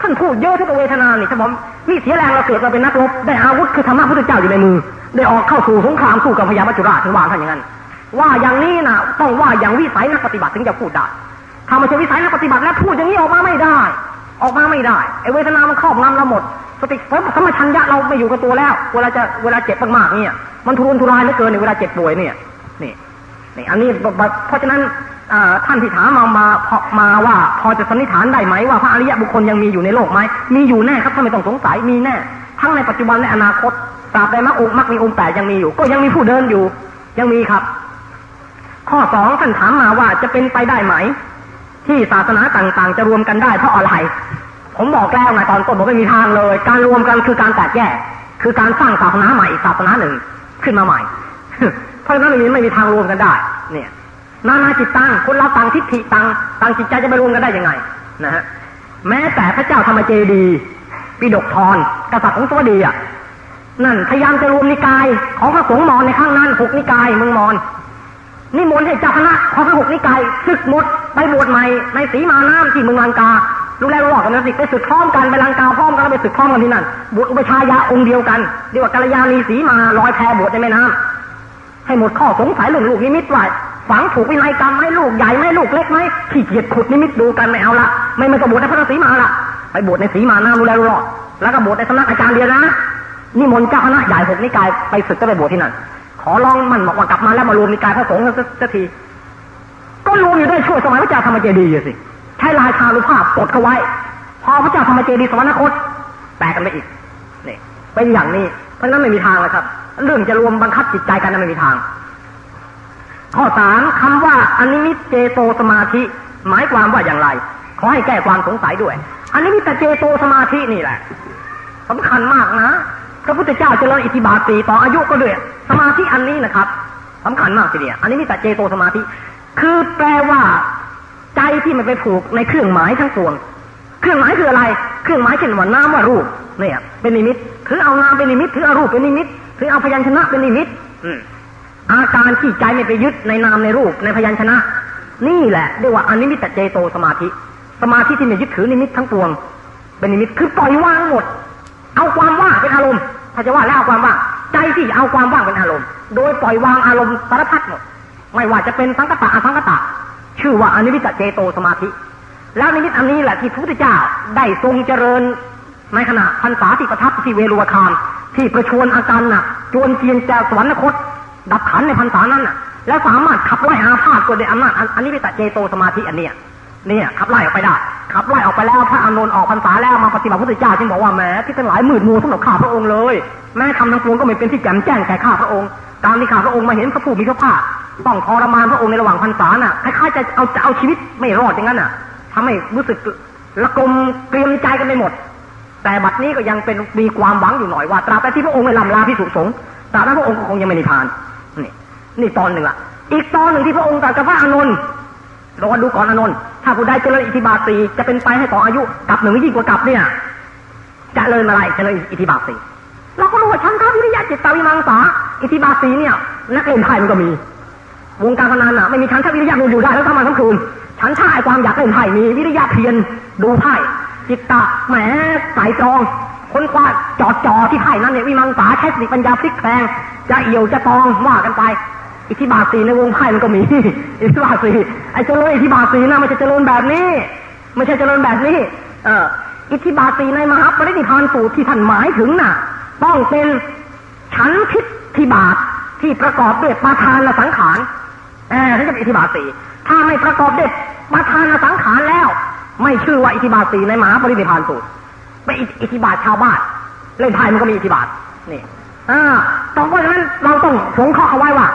ท่านพูดเยอะทุกเวทนานี่ถ้าผมนี่เสียแรงเราเกิดมาเป็นนักรบได้อาวุธคือธรรมะพุทธเจ้าอยู่ในมือ ได้ออกเข้าสู่สงครามสู้กับพญามัจจุราชถึงว่าท่านอย่างนั้น ว่าอย่างนี้นะต้องว่าอย่างวิสัยนักปฏิบัติถึงจะพูดได้ถ้าไม่ใช่วิสัยนักปฏิบัติแล้วพูดอย่างนี้ออกมาไม่ได้ ออกมาไม่ได้ไอเวทนามันครอบงำเราหมด สติสมัชัญญะเราไม่อยู่กับตัวแล้ว เวลาจะเวลาเจ็บมากๆเนี่ยมันทุรนทุรายเหลือเกินในเวลาเจ็บป่วยเนี่ยนี่ นี่อันนี้เพราะฉะนั้นท่านที่ถามมามามาว่า พอจะสันนิษฐานได้ไหมว่าพระอริยบุคคลยังมีอยู่ในโลกไหมมีอยู่แน่ครับท่านไม่ต้องสงสัยมีแน่ ทั้งในปัจจุบันและอนาคตตราบใดมรรคองค์มรรคมีองค์แปดยังมีอยู่ ก็ยังมีผู้เดินอยู่ ยังมีครับ ข้อสองท่านถามมาว่าจะเป็นไปได้ไหม ที่ศาสนาต่างๆ จะรวมกันได้เพราะอะไร ผมบอกแล้วไงตอนต้นบอกไม่มีทางเลย การรวมกันคือการแตกแยก คือการสร้างศาสนาใหม่ศาสนาหนึ่งขึ้นมาใหม่ ราะฉะนั้นไม่มีทางรวมกันได้ เนี่ย นานาจิตตังคนเราต่างทิฏฐิต่างต่างจิตใจจะไปรวมกันได้ยังไงนะฮะแม้แต่พระเจ้าธรรมเจดีปิดกทรกษัตริย์ของสวัสดีอะนั่นพยายามจะรวมนิกายของพระสงฆ์มอญในข้างนั้นหกนิกายเมืองมอญนิมนต์ให้เจ้าคณะของพระหกนิกายศึกหมดไปบวชใหม่ในสีมาน้ำที่เมืองลังการู้แล้วรู้หลอกกันนะสิไปศึกพร้อมกันไปลังกาพร้อมกันแล้วไปศึกพร้อมกันที่นั่นบวชอุปชายาองค์เดียวกันเรียกว่ากัลยาณีสีมาลอยแพบวชในแม่น้ำ ให้หมดข้อสงสัยเรื่องลูกนิมิตว่าฝังถูกวินัยกรรมให้ลูกใหญ่ไหมลูกเล็กไหมขี้เกียจขุดนิมิตดูกันไม่เอาละไม่ไม่ก็บวชในพระศรีมาละไปบวชในศรีมาน้ารู้แล้วรู้รอแล้วก็บวชในสำนักอาจารย์เดียนะนิมนเจ้าคณะใหญ่หกนิกายไปศึกก็ไปบวชที่นั่นขอร้องมันบอกว่ากลับมาแล้วมารวมนิกายพระสงฆ์สักที ก็รวมอยู่ได้ช่วยสมัยพระเจ้าธรรมเจดีย์สิใช้ลายชาลุภาพกดเขาไว้ พอพระเจ้าธรรมเจดีย์สวรรคตแตกกันไปอีกนี่เป็นอย่างนี้เพราะนั้นไม่มีทางเลยครับ เรื่องจะรวมบังคับจิตใจกันนั้นไม่มีทาง ข้อสามคำว่าอนิมิตเจโตสมาธิ หมายความว่าอย่างไร ขอให้แก้ความสงสัยด้วยอนิมิตเจโตสมาธินี่แหละสำคัญมากนะพระพุทธเจ้าเจริญอิทธิบาทสีต่ออายุก็ด้วย สมาธิอันนี้นะครับสำคัญมากทีเดียวอันนี้มีแต่เจโตสมาธิ คือแปลว่าใจที่มันไปผูกในเครื่องหมายทั้งปวง เครื่องหมายคืออะไร เครื่องหมายเช่นว่าน้ำว่ารูปเนี่ย เป็นนิมิตถือเอานามเป็นนิมิตถือเอารูปเป็นนิมิต ถือเอาพยัญชนะเป็นนิมิตอือาการที่ใจไม่ไปยึดในนามในรูปในพยัญชนะ นี่แหละเรียกว่าอนิมิตเจโตสมาธิ สมาธิที่ไม่ยึดถือนิมิตทั้งปวง เป็นนิมิตคือปล่อยวางหมด เอาความว่างเป็นอารมณ์ถ้าจะว่าแล้วเอาความว่างใจที่เอาความว่างเป็นอารมณ์ โดยปล่อยวางอารมณ์สารพัดหมดไม่ว่าจะเป็นสังขตะอสังขตะ ชื่อว่าอนิมิตเจโตสมาธิ แล้วนิมิตอันนี้แหละที่พระพุทธเจ้าได้ทรงเจริญ ในขณะพรรษาที่ประทับที่เวฬุวคามที่ประชวนอาการหนักจวนเจียนแจวสวรรคต ดับขันในพรรษานั้นน่ะ แล้วสามารถขับไล่อาพาธก็ได้อำนาจอันนี้เป็นตเจโตสมาธิอันเนี้ยเนี่ยขับไล่ออกไปได้ขับไล่ออกไปแล้วพระอานนท์ออกพรรษาแล้วมาปฏิบัติพระพุทธเจ้าจึงบอกว่าแม้ที่ทั้งหลายหมื่นมูสำหรับข้าพระองค์เลยแม้ทำทั้งปวงก็ไม่เป็นที่แจ่มแจ้งแก่ข้าพระองค์การที่ข้าพระองค์มาเห็นพระผู้มีพระภาคต้องทรมานพระองค์ในระหว่างพรรษาน่ะคล้ายๆจะเอาจะเอาชีวิตไม่รอดอย่างนั้นน่ะทำให้รู้สึกละกมเตรียมใจกันไปหมด แต่บัดนี้ก็ยังเป็นมีความหวังอยู่หน่อยว่าตราบใดที่พระองค์ไม่ลำลาพิสุสงฆ์ตราบนั้นพระองค์ก็คงยังไม่นิพพานนี่นี่ตอนหนึ่งละอีกตอนหนึ่งที่พระองค์ตรัสกับพระอานนท์ลองดูก่อนอานนท์ถ้าผู้ใดเจริญอิทธิบาทสีจะเป็นไปให้ต่ออายุกับหนึ่งยิ่งกว่ากับเนี่ยจะเริญอะไรเจริญอิทธิบาทสีเราก็รู้ว่าชั้นท้าวิริยะจิตตวิมังสาอิทธิบาทสีเนี่ยนักเล่นไพ่มันก็มี วงการพนันอะไม่มีชั้นท้าวิริยะมันอยู่ได้แล้วทั้งวันทั้งคืนชั้นท่าไอความอยากเล่นไพ่มีวิริยะเพียรดูไพ่ จิตตะแหมสายตรองคนคว้าจอดจอที่ไพ่นั้นเนี่ยวิมังสาใช้สติปัญญาพลิกแพลงจะเอี่ยวจะตองว่ากันไป อิทธิบาทสีในวงไพ่มันก็มี อิทธิบาทสีไอ้เจริญอิทธิบาทสีนะไม่ใช่เจริญแบบนี้ ไม่ใช่เจริญแบบนี้ เอออิทธิบาทสีในมหาปรินิพานสูตรที่ท่านหมายถึงน่ะ ต้องเป็นชั้นทิฏฐิบาทที่ประกอบด้วยปาทานและสังขารเออถึงจะเป็นอิทธิบาทสีถ้าไม่ประกอบด้วยปาทานและสังขารแล้ว ไม่ชื่อว่าอิทธิบาทสีในมหาปรินิพานสูตรเป็นอิทธิบาทชาวบ้านเล่นไพ่มันก็มีอิทธิบาทนี่อ่าต้องเพราะฉะนั้นเราต้องสงเคราะห์เอาไว้ว่า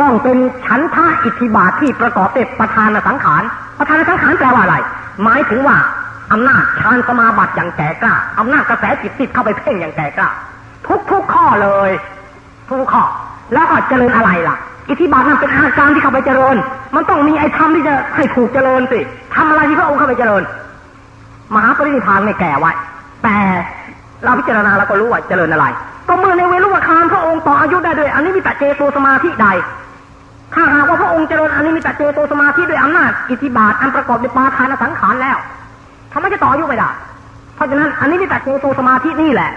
ต้องเป็นฉันท่าอิทธิบาทที่ประกอบด้วยประธานสังขารประธานสังขารแปลว่าอะไร หมายถึงว่าอำนาจฌานสมาบัติอย่างแก่กล้าอำนาจกระแสจิตติดเข้าไปเพ่งอย่างแก่กล้าทุกทุกข้อเลย ทุกข้อ แล้วก็เจริญอะไรล่ะ อิทธิบาทนั้นเป็นอาการที่เข้าไปเจริญ มันต้องมีไอ้ธรรมที่จะให้ถูกเจริญสิทำอะไรที่พระองค์เข้าไปเจริญ มหาปรินิพานไม่แก่ไว้ แต่เราพิจารณาเราก็รู้ว่าเจริญอะไร ก็เมื่อในเวลุวคามพระองค์ต่ออายุได้ด้วยอันนี้มีแต่เจโตสมาธิใด ถ้าหากว่าพระองค์เจริญอันนี้มีแต่เจโตสมาธิด้วยอำนาจอิทธิบาทอันประกอบด้วยปาทานสังขารแล้วทำไมจะต่ออายุไม่ได้ เพราะฉะนั้นอันนี้มีแต่เจโตสมาธินี่แหละ